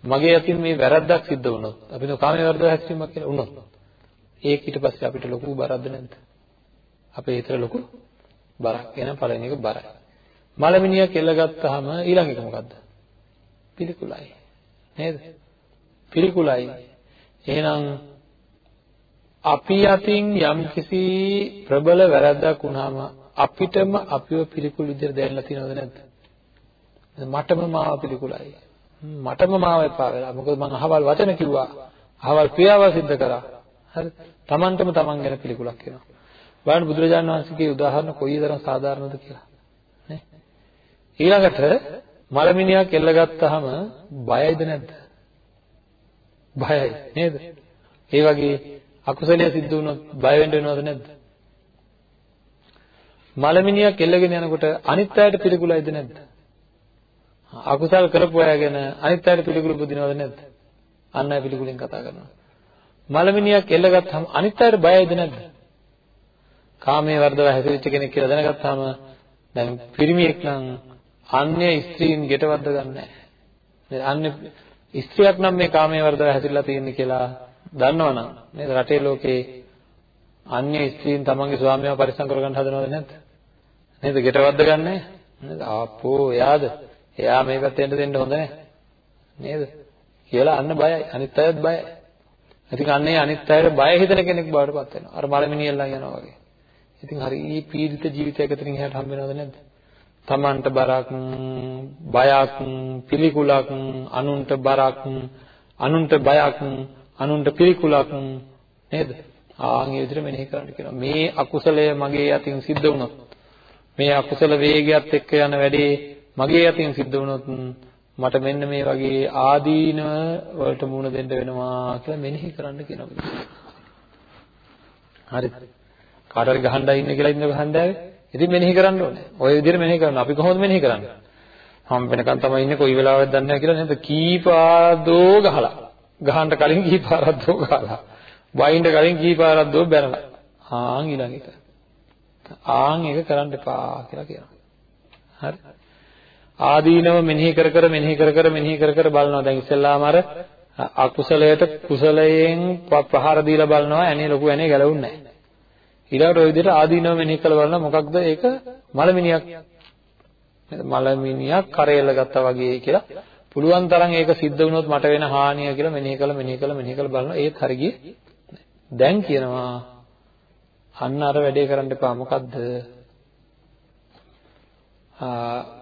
මගේ අතින් මේ වැරද්දක් සිද්ධ වුණොත් අපි නෝ කාමයේ වර්ධව හැසිරීමක් කියලා වුණොත් ඒක ඊට පස්සේ අපිට ලොකු බරක්ද නැද්ද? අපේ හිතට ලොකු බරක්. එහෙනම් පළවෙනි එක බරයි. මලමිනිය කෙල්ල ගත්තාම ඊළඟ එක මොකද්ද? පිළිකුලයි. නේද? පිළිකුලයි. එහෙනම් අපි අතින් යම්කිසි ප්‍රබල වැරද්දක් වුණාම අපිටම අපිව පිළිකුල් විදිහට දැනලා තියෙනවද නැද්ද? මටම මාව පිළිකුලයි. මටම මාව එපා වෙලා. මොකද මං අහවල් වචන කිව්වා. අහවල් ක්‍රියාව සිද්ධ කරා. හරි. Tamanටම Taman ගැන පිළිකුලක් වෙනවා. බලන්න බුදුරජාණන් වහන්සේගේ උදාහරණ කොයිතරම් සාධාරණද කියලා. නේ? ඊළඟට මලමිනියක් එල්ල ගත්තාම බයයිද නැද්ද? බයයි නේද? ඒ වගේ අකුසලයේ සිද්ධ වුණොත් බය වෙන්න වෙනවද නැද්ද? මලමිනියක් එල්ලගෙන යනකොට අනිත් අයට පිළිකුලයිද නැද්ද? අකුසල් කරපු අය ගැන අනිත් අයට පිළිකුල පුදිනවද නැද්ද? අන්න අය පිළිකුලෙන් කතා කරනවා. මලමිනියක් එල්ලගත්තාම අනිත් අයට බයයිද නැද්ද? කාමයේ වර්ධව හැසිරෙච්ච කෙනෙක් කියලා දැනගත්තාම දැන් පිරිමියෙක් නම් අන්‍ය ස්ත්‍රීන් ගෙටවද්ද ගන්නෑ. අන්‍ය ස්ත්‍රියක් නම් මේ කාමයේ වර්ධව හැසිරලා තියෙන්නේ කියලා දන්නවනම් නේද රටේ ලෝකේ අන්‍ය ස්ත්‍රීන් තමන්ගේ ස්වාමියාව පරිස්සම් කරගන්න හදනවද නැද්ද? නේද ගෙටවද්ද ගන්නෑ? නේද? ආපෝ එයාද? එයා මේ පැත්තෙන් දෙන්න හොඳ නැහැ. නේද? කියලා අන්න බයයි. අනිත් අයත් බයයි. ඉතින් අන්නේ අනිත් අයට බය හිතන කෙනෙක් බවට පත් වෙනවා. අර මලමිනියල්ලා යනවා වගේ. ඉතින් හරි පීඩිත ජීවිතයක අතරින් එහාට හම්බ වෙනවද නැද්ද? තමන්ට බරක්, බයක්, පිළිකුලක්, අනුන්ට බරක්, අනුන්ට බයක්, අනුන්ට පිළිකුලක් නේද? ආන් ඒ විදිහට මෙනෙහි කරන්න කියනවා. මේ අකුසලය මගේ අතින් සිද්ධ වුණොත් මේ අකුසල වේගයත් එක්ක යන වැඩේ මගේ අතින් සිද්ධ වුණොත් මට මෙන්න මේ වගේ ආදීනව වලට මුහුණ දෙන්න වෙනවා කියලා මෙනෙහි කරන්න කියනවා. හරිද? කාට හරි ගහන්නයි ඉන්නේ කියලා ඉන්න ගහන්දාවේ. ඉතින් මෙනෙහි කරන්න ඕනේ. ওই විදිහට මෙනෙහි කරන්න. අපි කොහොමද මෙනෙහි කරන්නේ? හම් වෙනකන් තමයි ඉන්නේ කොයි වෙලාවෙද දන්නේ නැහැ කියලා නේද? කීපාදෝ ගහලා. ගහන්න කලින් කීපාරද්දෝ ගහලා. වයින්ඩ කලින් කීපාරද්දෝ බැනලා. ආන් ඊළඟ එක. ආන් එක කරන්න එපා කියලා කියනවා. හරි? ආදීනව මෙනෙහි කර කර මෙනෙහි කර කර මෙනෙහි කර කර බලනවා. දැන් ඉස්සෙල්ලාම අර අකුසලයට කුසලයෙන් ප්‍රහාර දීලා බලනවා. ඇනේ ලොකු ඇනේ ගැලවුන්නේ නැහැ. ඊළඟට ওই විදිහට ආදීනව මෙනෙහි කළ බලනවා. මොකක්ද ඒක? මලමිනියක්. මලමිනියක් කරේල ගත්තා වගේ කියලා. පුළුවන් තරම් ඒක සිද්ධ වුණොත් මට වෙන හානිය කියලා මෙනෙහි කළ මෙනෙහි කළ මෙනෙහි කළ බලනවා. ඒත් හරි ගියේ. දැන් කියනවා අන්න අර වැඩේ කරන්න එපා. මොකද්ද?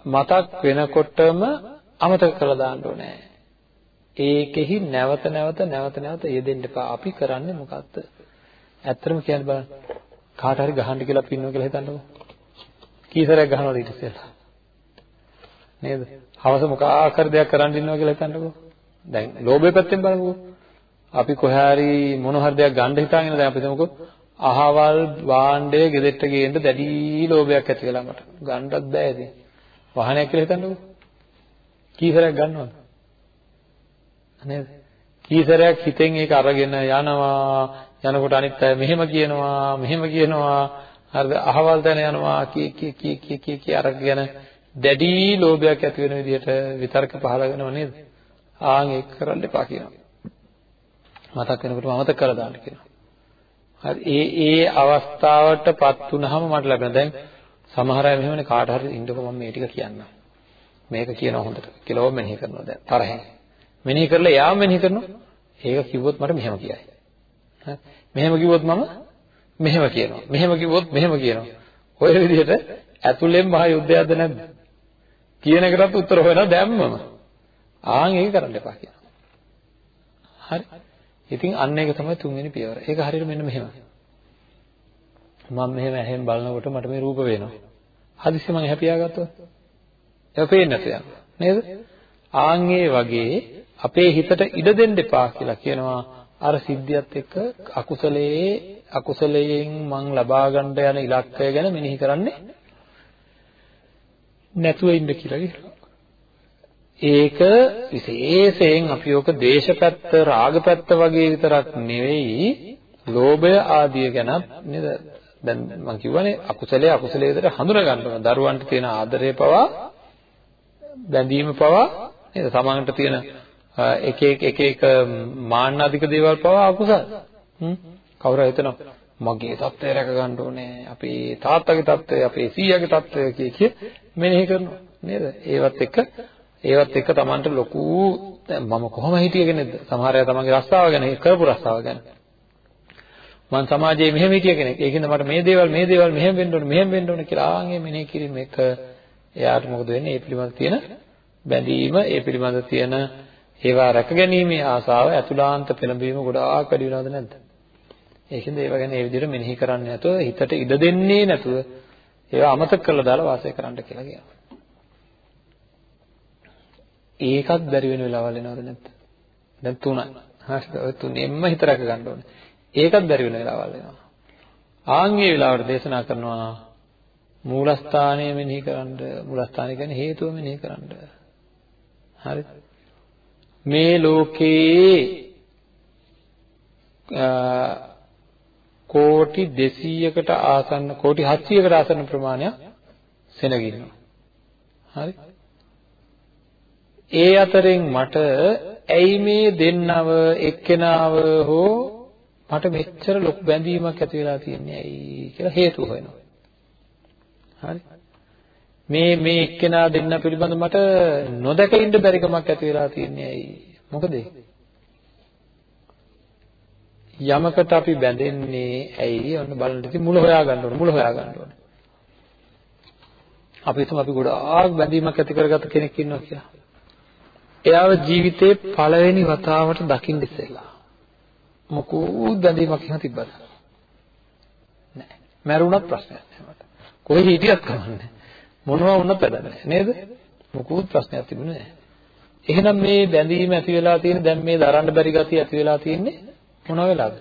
මතක් වෙනකොටම අමතක කරලා දාන්න ඕනේ. ඒකෙහි නැවත නැවත නැවත නැවත යෙදෙන්න එපා. අපි කරන්නේ මොකද්ද? ඇත්තටම කියන්න බලන්න. කාට හරි ගහන්න කියලා පින්නෝ කියලා හිතන්නකෝ. කීසරයක් ගහනවද ඊට ඉස්සෙල්ලා? නේද? හවස මොකක් හරි දෙයක් කරන්න ඉන්නවා කියලා හිතන්නකෝ. දැන් ලෝභය පැත්තෙන් බලමුකෝ. අපි කොහේ හරි මොන හරි දෙයක් ගන්න හිතාගෙන දැන් අපි හිතමුකෝ අහවල් වාණ්ඩය ගෙදෙට්ට ගේන්න දැඩි ලෝභයක් ඇති වෙලා මට. ගන්නවත් බෑ ඉතින්. වාහනයක් කියලා හිතන්නකෝ. කීසරයක් ගන්නවද? නේද? කීසරයක් හිතෙන් ඒක අරගෙන යනවා. යනකොට අනිත් අය මෙහෙම කියනවා, මෙහෙම කියනවා. හරිද? අහවල් තැන යනවා කී කී කී කී කී කී අරගෙන දැඩි ලෝභයක් ඇති වෙන විදිහට විතර්ක පහළ වෙනව නේද? ආන් ඒක කරන්න එපා කියනවා. මතක් වෙනකොට මතක් කරලා දාන්න කියනවා. හරි ඒ ඒ අවස්ථාවටපත් වුනහම මට ලැබෙන දැන් සමහර අය මෙහෙමනේ කාට හරි ඉන්නකො මම මේ ටික කියන්නම්. මේක කියනවා හොඳට. කියලා ඕම මෙනෙහි කරනවා. දැන් තරහෙන් මෙනෙහි කරලා යාම මෙනෙහි කරනවා. ඒක කිව්වොත් මට මෙහෙම කියයි. හරි මෙහෙම කිව්වොත් මම මෙහෙම කියනවා. මෙහෙම කිව්වොත් මෙහෙම කියනවා. ඔය විදිහට ඇතුලෙන් මහ යුද්ධයක්ද නැද්ද? කියන එකටත් උත්තර හොයනවා දැම්මම. ආන් ඒක කරන්න එපා කියනවා. හරි. ඉතින් අන්න ඒක තමයි තුන්වෙනි පියවර. ඒක හරියට මෙන්න මෙහෙම. මම මෙහෙම ඇහෙන් බලනකොට මට මේ රූප පේනවා. හදිස්සිය මම හැපියා ගත්තොත් ඒක පේන්නේ නැත යනවා. නේද? ආන්ගේ වගේ අපේ හිතට ඉඩ දෙන්න එපා කියලා කියනවා. අර සිද්ධියත් එක්ක අකුසලයේ අකුසලයෙන් මං ලබා ගන්න යන ඉලක්කය ගැන මෙනෙහි කරන්නේ නැතුව ඉන්න කියලා කියනවා. ඒක විශේෂයෙන් අපි ඔක දේශපැත්ත රාගපැත්ත වගේ විතරක් නෙවෙයි ලෝභය ආදිය ගැන නේද දැන් මම කියවනේ අකුසලයේ අකුසලයේ විතර හඳුනා ගන්නවා. දරුවන්ට තියෙන ආදරය පවා බැඳීම පවා නේද? සමන්ට තියෙන එක එක එක එක මාන්න අධික දේවල් පවා අකුසල. හ්ම් කවුරු හිතනවා මගේ தත්ත්වය රැක ගන්න ඕනේ අපේ තාත්තගේ தත්ත්වය අපේ සීයාගේ தත්ත්වය කිය කිය මෙනෙහි කරනවා නේද ඒවත් එක්ක ඒවත් එක්ක Tamanට ලොකු මම කොහොම හිටියේ නේද සමහර අය තමන්ගේ රස්සාව ගැන කරපු රස්සාව ගැන මම සමාජයේ මෙහෙම හිටිය කෙනෙක් ඒකින්ද මට මේ දේවල් මේ දේවල් මෙහෙම වෙන්න ඕනේ මෙහෙම වෙන්න ඕනේ කියලා ආන්ගේ මෙනෙහි කිරීම එක එයාට මොකද වෙන්නේ ඒ පිළිබඳ තියෙන බැඳීම ඒ පිළිබඳ තියෙන ඒවා රැකගැනීමේ ආසාව අතුලාන්ත පෙළඹවීම ගොඩාක් වැඩි වෙනවද නැද්ද ඒකින්ද ඒව ගැන ඒ විදිහට මෙනෙහි කරන්නේ නැතුව හිතට ඉඩ දෙන්නේ නැතුව ඒවා අමතක කරලා දාලා වාසය කරන්න කියලා කියනවා ඒකත් බැරි වෙන වෙලාවල් එනවද නැද්ද? දැන් තුනයි. හරිද? ඔය තුනෙන්ම හිත රැක ගන්න ඕනේ. ඒකත් බැරි වෙන වෙලාවල් එනවා. ආන්ගේ වෙලාවට දේශනා කරනවා මූලස්ථානය මෙනෙහි කරන්න මූලස්ථානය කියන්නේ හේතුව මෙනෙහි කරන්න. හරිද? මේ ලෝකේ කෝටි 200කට ආසන්න කෝටි 700කට ආසන්න ප්‍රමාණයක් සෙනගින්නවා. හරි? ඒ අතරින් මට ඇයි මේ දෙන්නව එක්කෙනාව හෝ මට මෙච්චර ලොකු බැඳීමක් ඇති වෙලා තියන්නේ ඇයි කියලා හේතුව හොයනවා. හරි. මේ මේ එක්කෙනා දෙන්න පිළිබඳ මට නොදැක ඉන්න බැරිකමක් ඇති වෙලා තියන්නේ ඇයි? මොකද යමකට අපි බැඳෙන්නේ ඇයි? ඔන්න බලන්න ඉතින් මුල හොයා ගන්න ඕන. මුල හොයා ගන්න ඕන. අපි හිතමු අපි ගොඩාක් බැඳීමක් ඇති කරගත්ත කෙනෙක් ඉන්නවා කියලා. එයාව ජීවිතේ පළවෙනි වතාවට දකින්න ඉස්සෙල්ලා මොකෝ බැඳීමක් එහෙම තිබ්බද? නෑ. මැරුණත් ප්‍රශ්නයක් නෑ මට. කොහේ හිටියත් කමන්නේ මොනවා වුණත් වැඩක් නෑ. නේද? මොකුත් ප්‍රශ්නයක් තිබුණේ නෑ. එහෙනම් මේ බැඳීම ඇති වෙලා තියෙන දැන් මේ දරන්න බැරි ගතිය ඇති වෙලා තියෙන්නේ මොන වෙලාවද?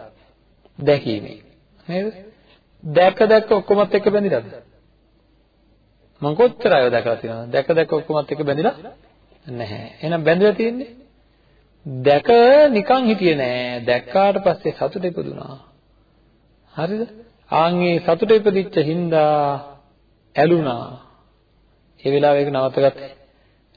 දැකීමේ. නේද? දැක දැක ඔක්කොමත් එක්ක බැඳිලාද? මම කොච්චර අයව දැකලා තියෙනවද? දැක දැක ඔක්කොමත් එක්ක බැඳිලා නැහැ. එහෙනම් බැඳලා තියෙන්නේ? දැක නිකන් හිටියේ නෑ. දැක්කාට පස්සේ සතුට ඉපදුනා. හරිද? ආන්ගේ සතුට ඉපදිච්ච හින්දා ඇලුනා. ඒ වෙලාවේ ඒක නවත්තගත්තේ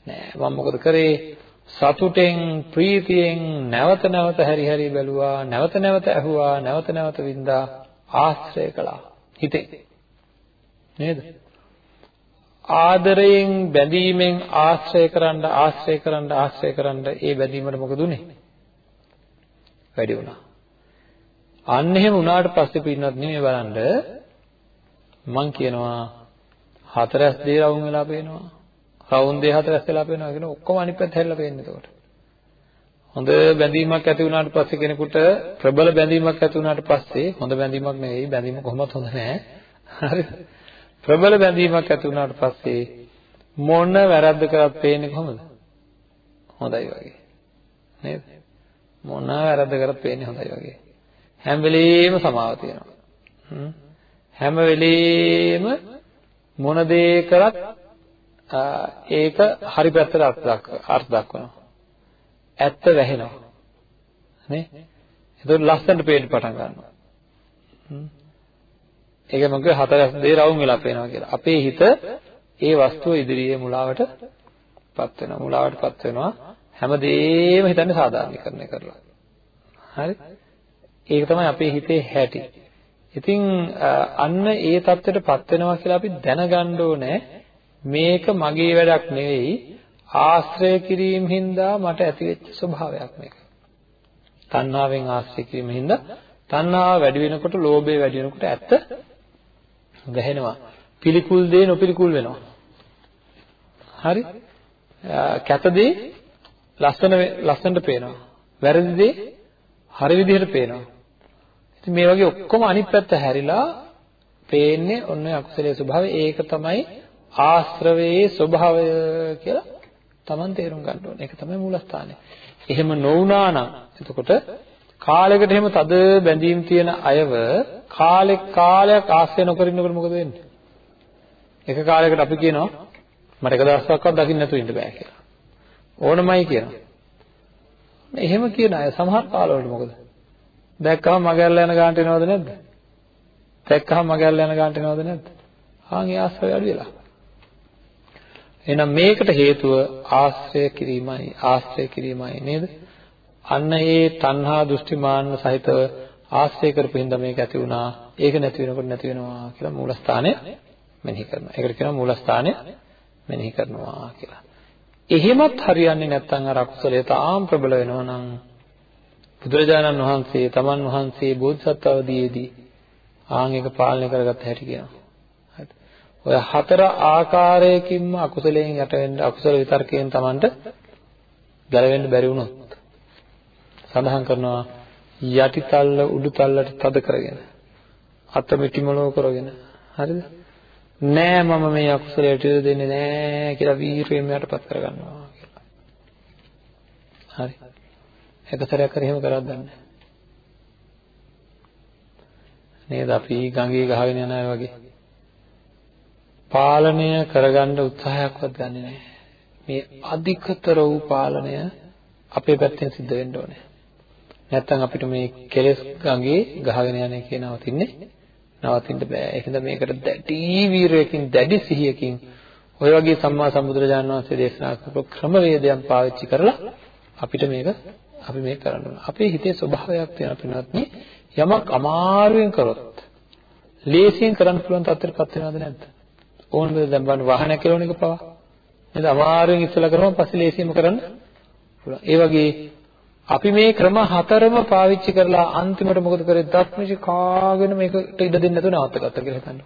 නෑ. මම මොකද කරේ? සතුටෙන් ප්‍රීතියෙන් නැවත නැවත හැරි හැරි බැලුවා. නැවත නැවත ඇහුවා. නැවත නැවත වින්දා ආශ්‍රය කළා. හිතේ. නේද? ආදරයෙන් බැඳීමෙන් ආශ්‍රය කරන්න ආශ්‍රය කරන්න ආශ්‍රය කරන්න ඒ බැඳීමට මොකද උනේ? වැඩි වුණා. අන්න එහෙම වුණාට පස්සේ පින්නත් නෙමෙයි බලන්න මං කියනවා හතරස් දේ රවුම් වෙලා පේනවා. රවුම් දේ හතරස් වෙලා පේනවා කියන ඔක්කොම අනිත් පැත්ත හැරිලා පේන්නේ එතකොට. හොඳ බැඳීමක් ඇති වුණාට පස්සේ කෙනෙකුට ප්‍රබල බැඳීමක් ඇති වුණාට පස්සේ හොඳ බැඳීමක් නෙවෙයි බැඳීම කොහොමවත් හොඳ නෑ. හරිද? ප්‍රබල බැඳීමක් ඇති වුණාට පස්සේ මොන වැරද්ද කරත් පේන්නේ කොහොමද? හොඳයි වගේ. නේද? මොන වැරද්ද කරත් පේන්නේ හොඳයි වගේ. හැම වෙලෙම සමාව තියෙනවා. හැම වෙලෙම මොන දේ කරත් ඒක හරි පැත්තට අර්ථ දක්වනවා. ඇත්ත වැහෙනවා. නේ? එතකොට ලස්සනට පේන්න පටන් ගන්නවා. ඒක මම කිව්ව හතරස් දේ රවුම් වෙලා පේනවා කියලා. අපේ හිත ඒ වස්තුව ඉදිරියේ මුලාවටපත් වෙනවා. මුලාවටපත් වෙනවා. හැමදේම හිතන්නේ සාධාරණීකරණය කරලා. හරි? ඒක තමයි අපේ හිතේ හැටි. ඉතින් අන්න ඒ தත්ත්වයටපත් වෙනවා කියලා අපි දැනගන්න ඕනේ මේක මගේ වැඩක් නෙවෙයි ආශ්‍රය කිරීම හින්දා මට ඇතිවෙච්ච ස්වභාවයක් මේක. තණ්හාවෙන් ආශ්‍රය කිරීම හින්දා තණ්හාව වැඩි වෙනකොට ලෝභය වැඩි වෙනකොට ඇත්ත වැහෙනවා. පිළිකුල් දේ නොපිළිකුල් වෙනවා. හරි? කැත දේ ලස්සන ලස්සනට පේනවා. වැරදි දේ හරි විදිහට පේනවා. ඉතින් මේ වගේ ඔක්කොම අනිත් පැත්ත හැරිලා පේන්නේ ඔන්න අකුසලයේ ස්වභාවය. ඒක තමයි ආශ්‍රවයේ ස්වභාවය කියලා Taman තේරුම් ගන්න ඕනේ. ඒක තමයි මූලස්ථානය. එහෙම නොවුනා නම් එතකොට කාලයකට එහෙම තද බැඳීම් තියෙන අයව කාලෙක කාලයක් ආශ්‍රය නොකර ඉන්නකොට මොකද වෙන්නේ? එක කාලයකට අපි කියනවා මට එක දවසක්වත් දකින්න නැතුව ඉන්න බෑ කියලා. ඕනමයි කියනවා. එහෙම කියන අය සමහර කාලවලට මොකද? දැක්කම මගහැරලා යන ගානට එනවද නැද්ද? දැක්කම මගහැරලා යන ගානට එනවද නැද්ද? ආන් ඒ ආශ්‍රය අඩු වෙලා. එහෙනම් මේකට හේතුව ආශ්‍රය කිරීමයි ආශ්‍රය කිරීමයි නේද? අන්න ඒ තණ්හා දෘෂ්ටි මාන්න සහිතව ආශ්‍රය කරපු හින්දා මේක ඇති වුණා. ඒක නැති වෙනකොට නැති වෙනවා කියලා මූලස්ථානය මෙනෙහි කරනවා. ඒකට කියනවා මූලස්ථානය මෙනෙහි කරනවා කියලා. එහෙමත් හරියන්නේ නැත්නම් අර අකුසලය තාම ප්‍රබල වෙනවා නම් බුදුරජාණන් වහන්සේ තමන් වහන්සේ බෝධිසත්ව අවදීයේදී ආන් එක පාලනය කරගත්ත හැටි කියනවා. හරිද? ඔය හතර ආකාරයකින්ම අකුසලයෙන් යට වෙන්න අකුසල විතර්කයෙන් Tamanට ගැලවෙන්න බැරි වුණොත් සඳහන් කරනවා යටිතල්ල උඩුතල්ලට තද කරගෙන අත මිටිමලෝ කරගෙන හරිද? නෑ මම මේ අකුසලයට ඉඩ දෙන්නේ නෑ කියලා වීරයෙන් යටපත් කරගන්නවා කියලා. හරි. එක සැරයක් හරි එහෙම කරක් ගන්න. නේද අපි ගඟේ ගහගෙන යන අය වගේ. පාලනය කරගන්න උත්සාහයක්වත් ගන්නෙ නැහැ. මේ අධිකතර වූ පාලනය අපේ පැත්තෙන් සිද්ධ වෙන්න ඕනේ. නැත්තම් අපිට මේ කෙලෙස් ගඟේ ගහගෙන යන එකේ නවතින්නේ නවතින්න බෑ. ඒකද මේකට දැඩි වීරයකින් දැඩි සිහියකින් ඔය වගේ සම්මා සම්බුදුරජාණන් වහන්සේ දේශනා කරපු ක්‍රමවේදයන් පාවිච්චි කරලා අපිට මේක අපි මේක කරන්න ඕන. අපේ හිතේ ස්වභාවයක් තියෙනවා පින්වත්නි. යමක් අමාරුවෙන් කරොත් ලේසියෙන් කරන්න පුළුවන් තත්ත්වයකටපත් වෙනවද නැද්ද? ඕනද දැන් බලන්න වාහනයක් කෙලවන එක පවා. නේද? අමාරුවෙන් ඉස්සලා කරනවා පස්සේ ලේසියෙන්ම කරන්න පුළුවන්. ඒ වගේ අපි මේ ක්‍රම හතරම පාවිච්චි කරලා අන්තිමට මොකද කරේ? දත්මිෂි කාගෙන මේකට ඉඩ දෙන්නේ නැතුව නවත්තගත්තා කියලා හිතන්න.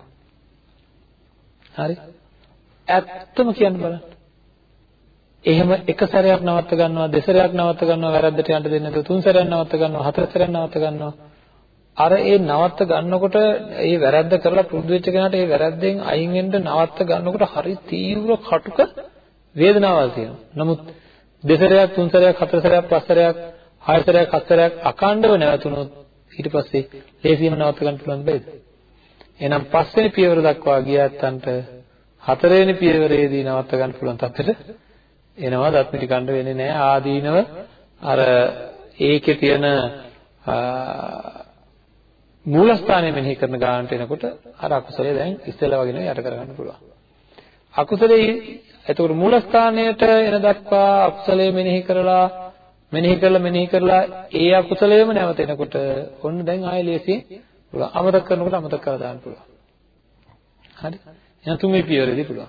හරි? ඇත්තම කියන්න බලන්න. එහෙම එක සැරයක් නවත්ත ගන්නවා දෙසරයක් නවත්ත ගන්නවා වැරද්දට යන්න දෙන්නේ නැතුව තුන් සැරයක් නවත්ත ගන්නවා හතර සැරයක් නවත්ත ගන්නවා අර ඒ නවත්ත ගන්නකොට ඒ වැරද්ද කරලා පුරුදු වෙච්ච කෙනාට ඒ වැරද්දෙන් අයින් වෙන්න නවත්ත ගන්නකොට හරි තීව්‍ර කටුක වේදනාවක් තියෙනවා. නමුත් දෙසරයක් තුන් සැරයක් හතර සැරයක් පස් සැරයක් හය සැරයක් හත් සැරයක් අකණ්ඩව නැවතුනොත් ඊට පස්සේ ලේසියෙම නවත්ත ගන්න පුළුවන් බෑද? එහෙනම් පස්වෙනි පියවර දක්වා ගිය ඇත්තන්ට හතරවෙනි පියවරේදී නවත්ත ගන්න පුළුවන් තත්ත්වෙට එනවා දත් මිටි කණ්ඩ වෙන්නේ නැහැ ආදීනව අර ඒකේ තියෙන මූලස්ථානය මෙනෙහි කරන ගානට එනකොට අර අකුසලයේ දැන් ඉස්සෙල්ලා වගේ නෙවෙයි යට කරගන්න පුළුවන්. අකුසලයේ එතකොට මූලස්ථානයට එන දක්වා අකුසලයේ මෙනෙහි කරලා මෙනෙහි කරලා මෙනෙහි කරලා ඒ අකුසලයේම නැවතෙනකොට ඔන්න දැන් ආයෙ ලේසියෙන් පුළුවන්. අමතක කරනකොට අමතක කරලා දාන්න පුළුවන්. හරි. එහෙනම් තුන්වෙනි පියවරේදී පුළුවන්.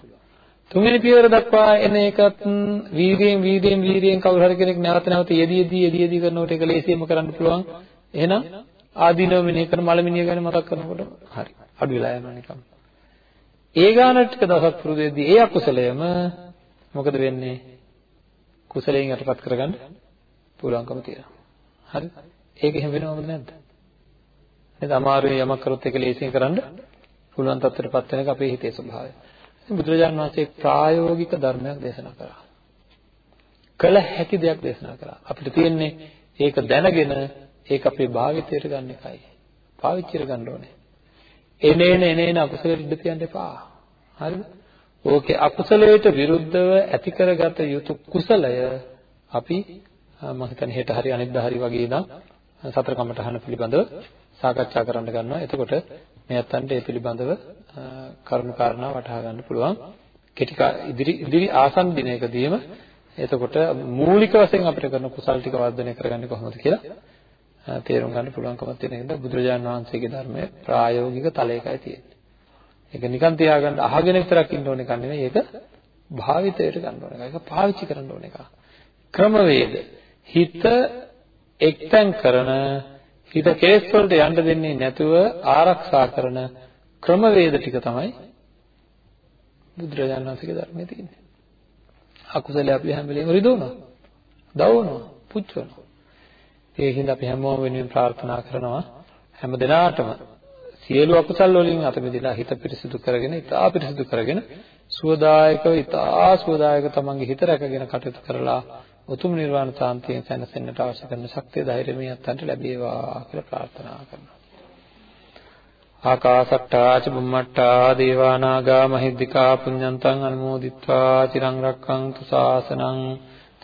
තුන්වෙනි පියවර දක්වා එන එකත් වීර්යයෙන් වීර්යයෙන් වීර්යයෙන් කවුරු හරි කෙනෙක් නැවත නැවත යෙදී යෙදී යෙදී යෙදී කරනකොට ඒක ලේසියෙන්ම කරන්න පුළුවන්. එහෙනම් ආදීනව මෙනෙහි කරන මලමිනිය ගැන මතක් කරනකොට හරි අඩු වෙලා යනවා නිකන්. ඒ ගාන ටික දවසක් පුරුදු වෙද්දී ඒ අකුසලයම මොකද වෙන්නේ? කුසලයෙන් යටපත් කරගන්න පුළුවන්කම තියෙනවා. හරි? ඒක එහෙම වෙනවද නැද්ද? නේද? අමාරුවේ යමක් කරොත් ඒක ලේසියෙන් කරන්න පුළුවන් තත්ත්වයටපත් වෙන එක අපේ හිතේ ස්වභාවය. බුදුරජාණන් වහන්සේ ප්‍රායෝගික ධර්මයක් දේශනා කරා. කළ හැකි දෙයක් දේශනා කරා. අපිට තියෙන්නේ ඒක දැනගෙන ඒක අපේ භාවිතයට ගන්න එකයි. පාවිච්චිට ගන්න ඕනේ. එනේන එනේන අකුසලෙට ඉඩ තියන්න එපා. හරිද? ඕකේ අකුසලයට විරුද්ධව ඇති කරගත යුතු කුසලය අපි මම හිතන්නේ හෙට හරි අනිද්දා හරි වගේ ඉඳන් සතර කමඨහන පිළිබඳව සාකච්ඡා කරන්න ගන්නවා. එතකොට මේ අත්තන්ට ඒ පිළිබඳව කරුණු කාරණා වටහා ගන්න පුළුවන්. කෙටි ඉදිරි ඉදිරි ආසන්න දිනයකදීම එතකොට මූලික වශයෙන් අපිට කරන කුසල් ටික වර්ධනය කරගන්නේ කොහොමද කියලා තේරුම් ගන්න පුළුවන්කමක් තියෙන හින්දා බුදුරජාණන් වහන්සේගේ ධර්මය ප්‍රායෝගික තලයකයි තියෙන්නේ. ඒක නිකන් තියාගන්න අහගෙන විතරක් ඉන්න ඕන එකක් නෙවෙයි. ඒක භාවිතයට ගන්න ඕන එක. ඒක පාවිච්චි කරන්න ඕන එක. ක්‍රමවේද හිත එක්තෙන් කරන හිත කෙලෙස් වලට යන්න දෙන්නේ නැතුව ආරක්ෂා කරන ක්‍රමවේද ටික තමයි බුදුරජාණන් වහන්සේගේ ධර්මයේ තියෙන්නේ. අකුසලයේ අපි හැම වෙලේම රිදවනවා. දවනවා, පුච්චනවා. ඒකින්ද අපි හැමෝම වෙනුවෙන් ප්‍රාර්ථනා කරනවා හැම දිනාටම සියලු අකුසල් වලින් අත මිදලා හිත පිරිසිදු කරගෙන ඉතා පිරිසිදු කරගෙන සුවදායකව ඉතා සුවදායක තමන්ගේ හිත රැකගෙන කටයුතු කරලා උතුම් නිර්වාණ සාන්තියෙන් සැනසෙන්නට අවශ්‍ය කරන ශක්තිය ධෛර්යය මේ අත්තන්ට ලැබේවා කියලා ප්‍රාර්ථනා කරනවා. ආකාසට්ටා ච බුම්මට්ටා දේවා නාග මහිද්దికා පුඤ්ඤන්තං අනුමෝදිත්වා චිරං රක්ඛන්තු ශාසනං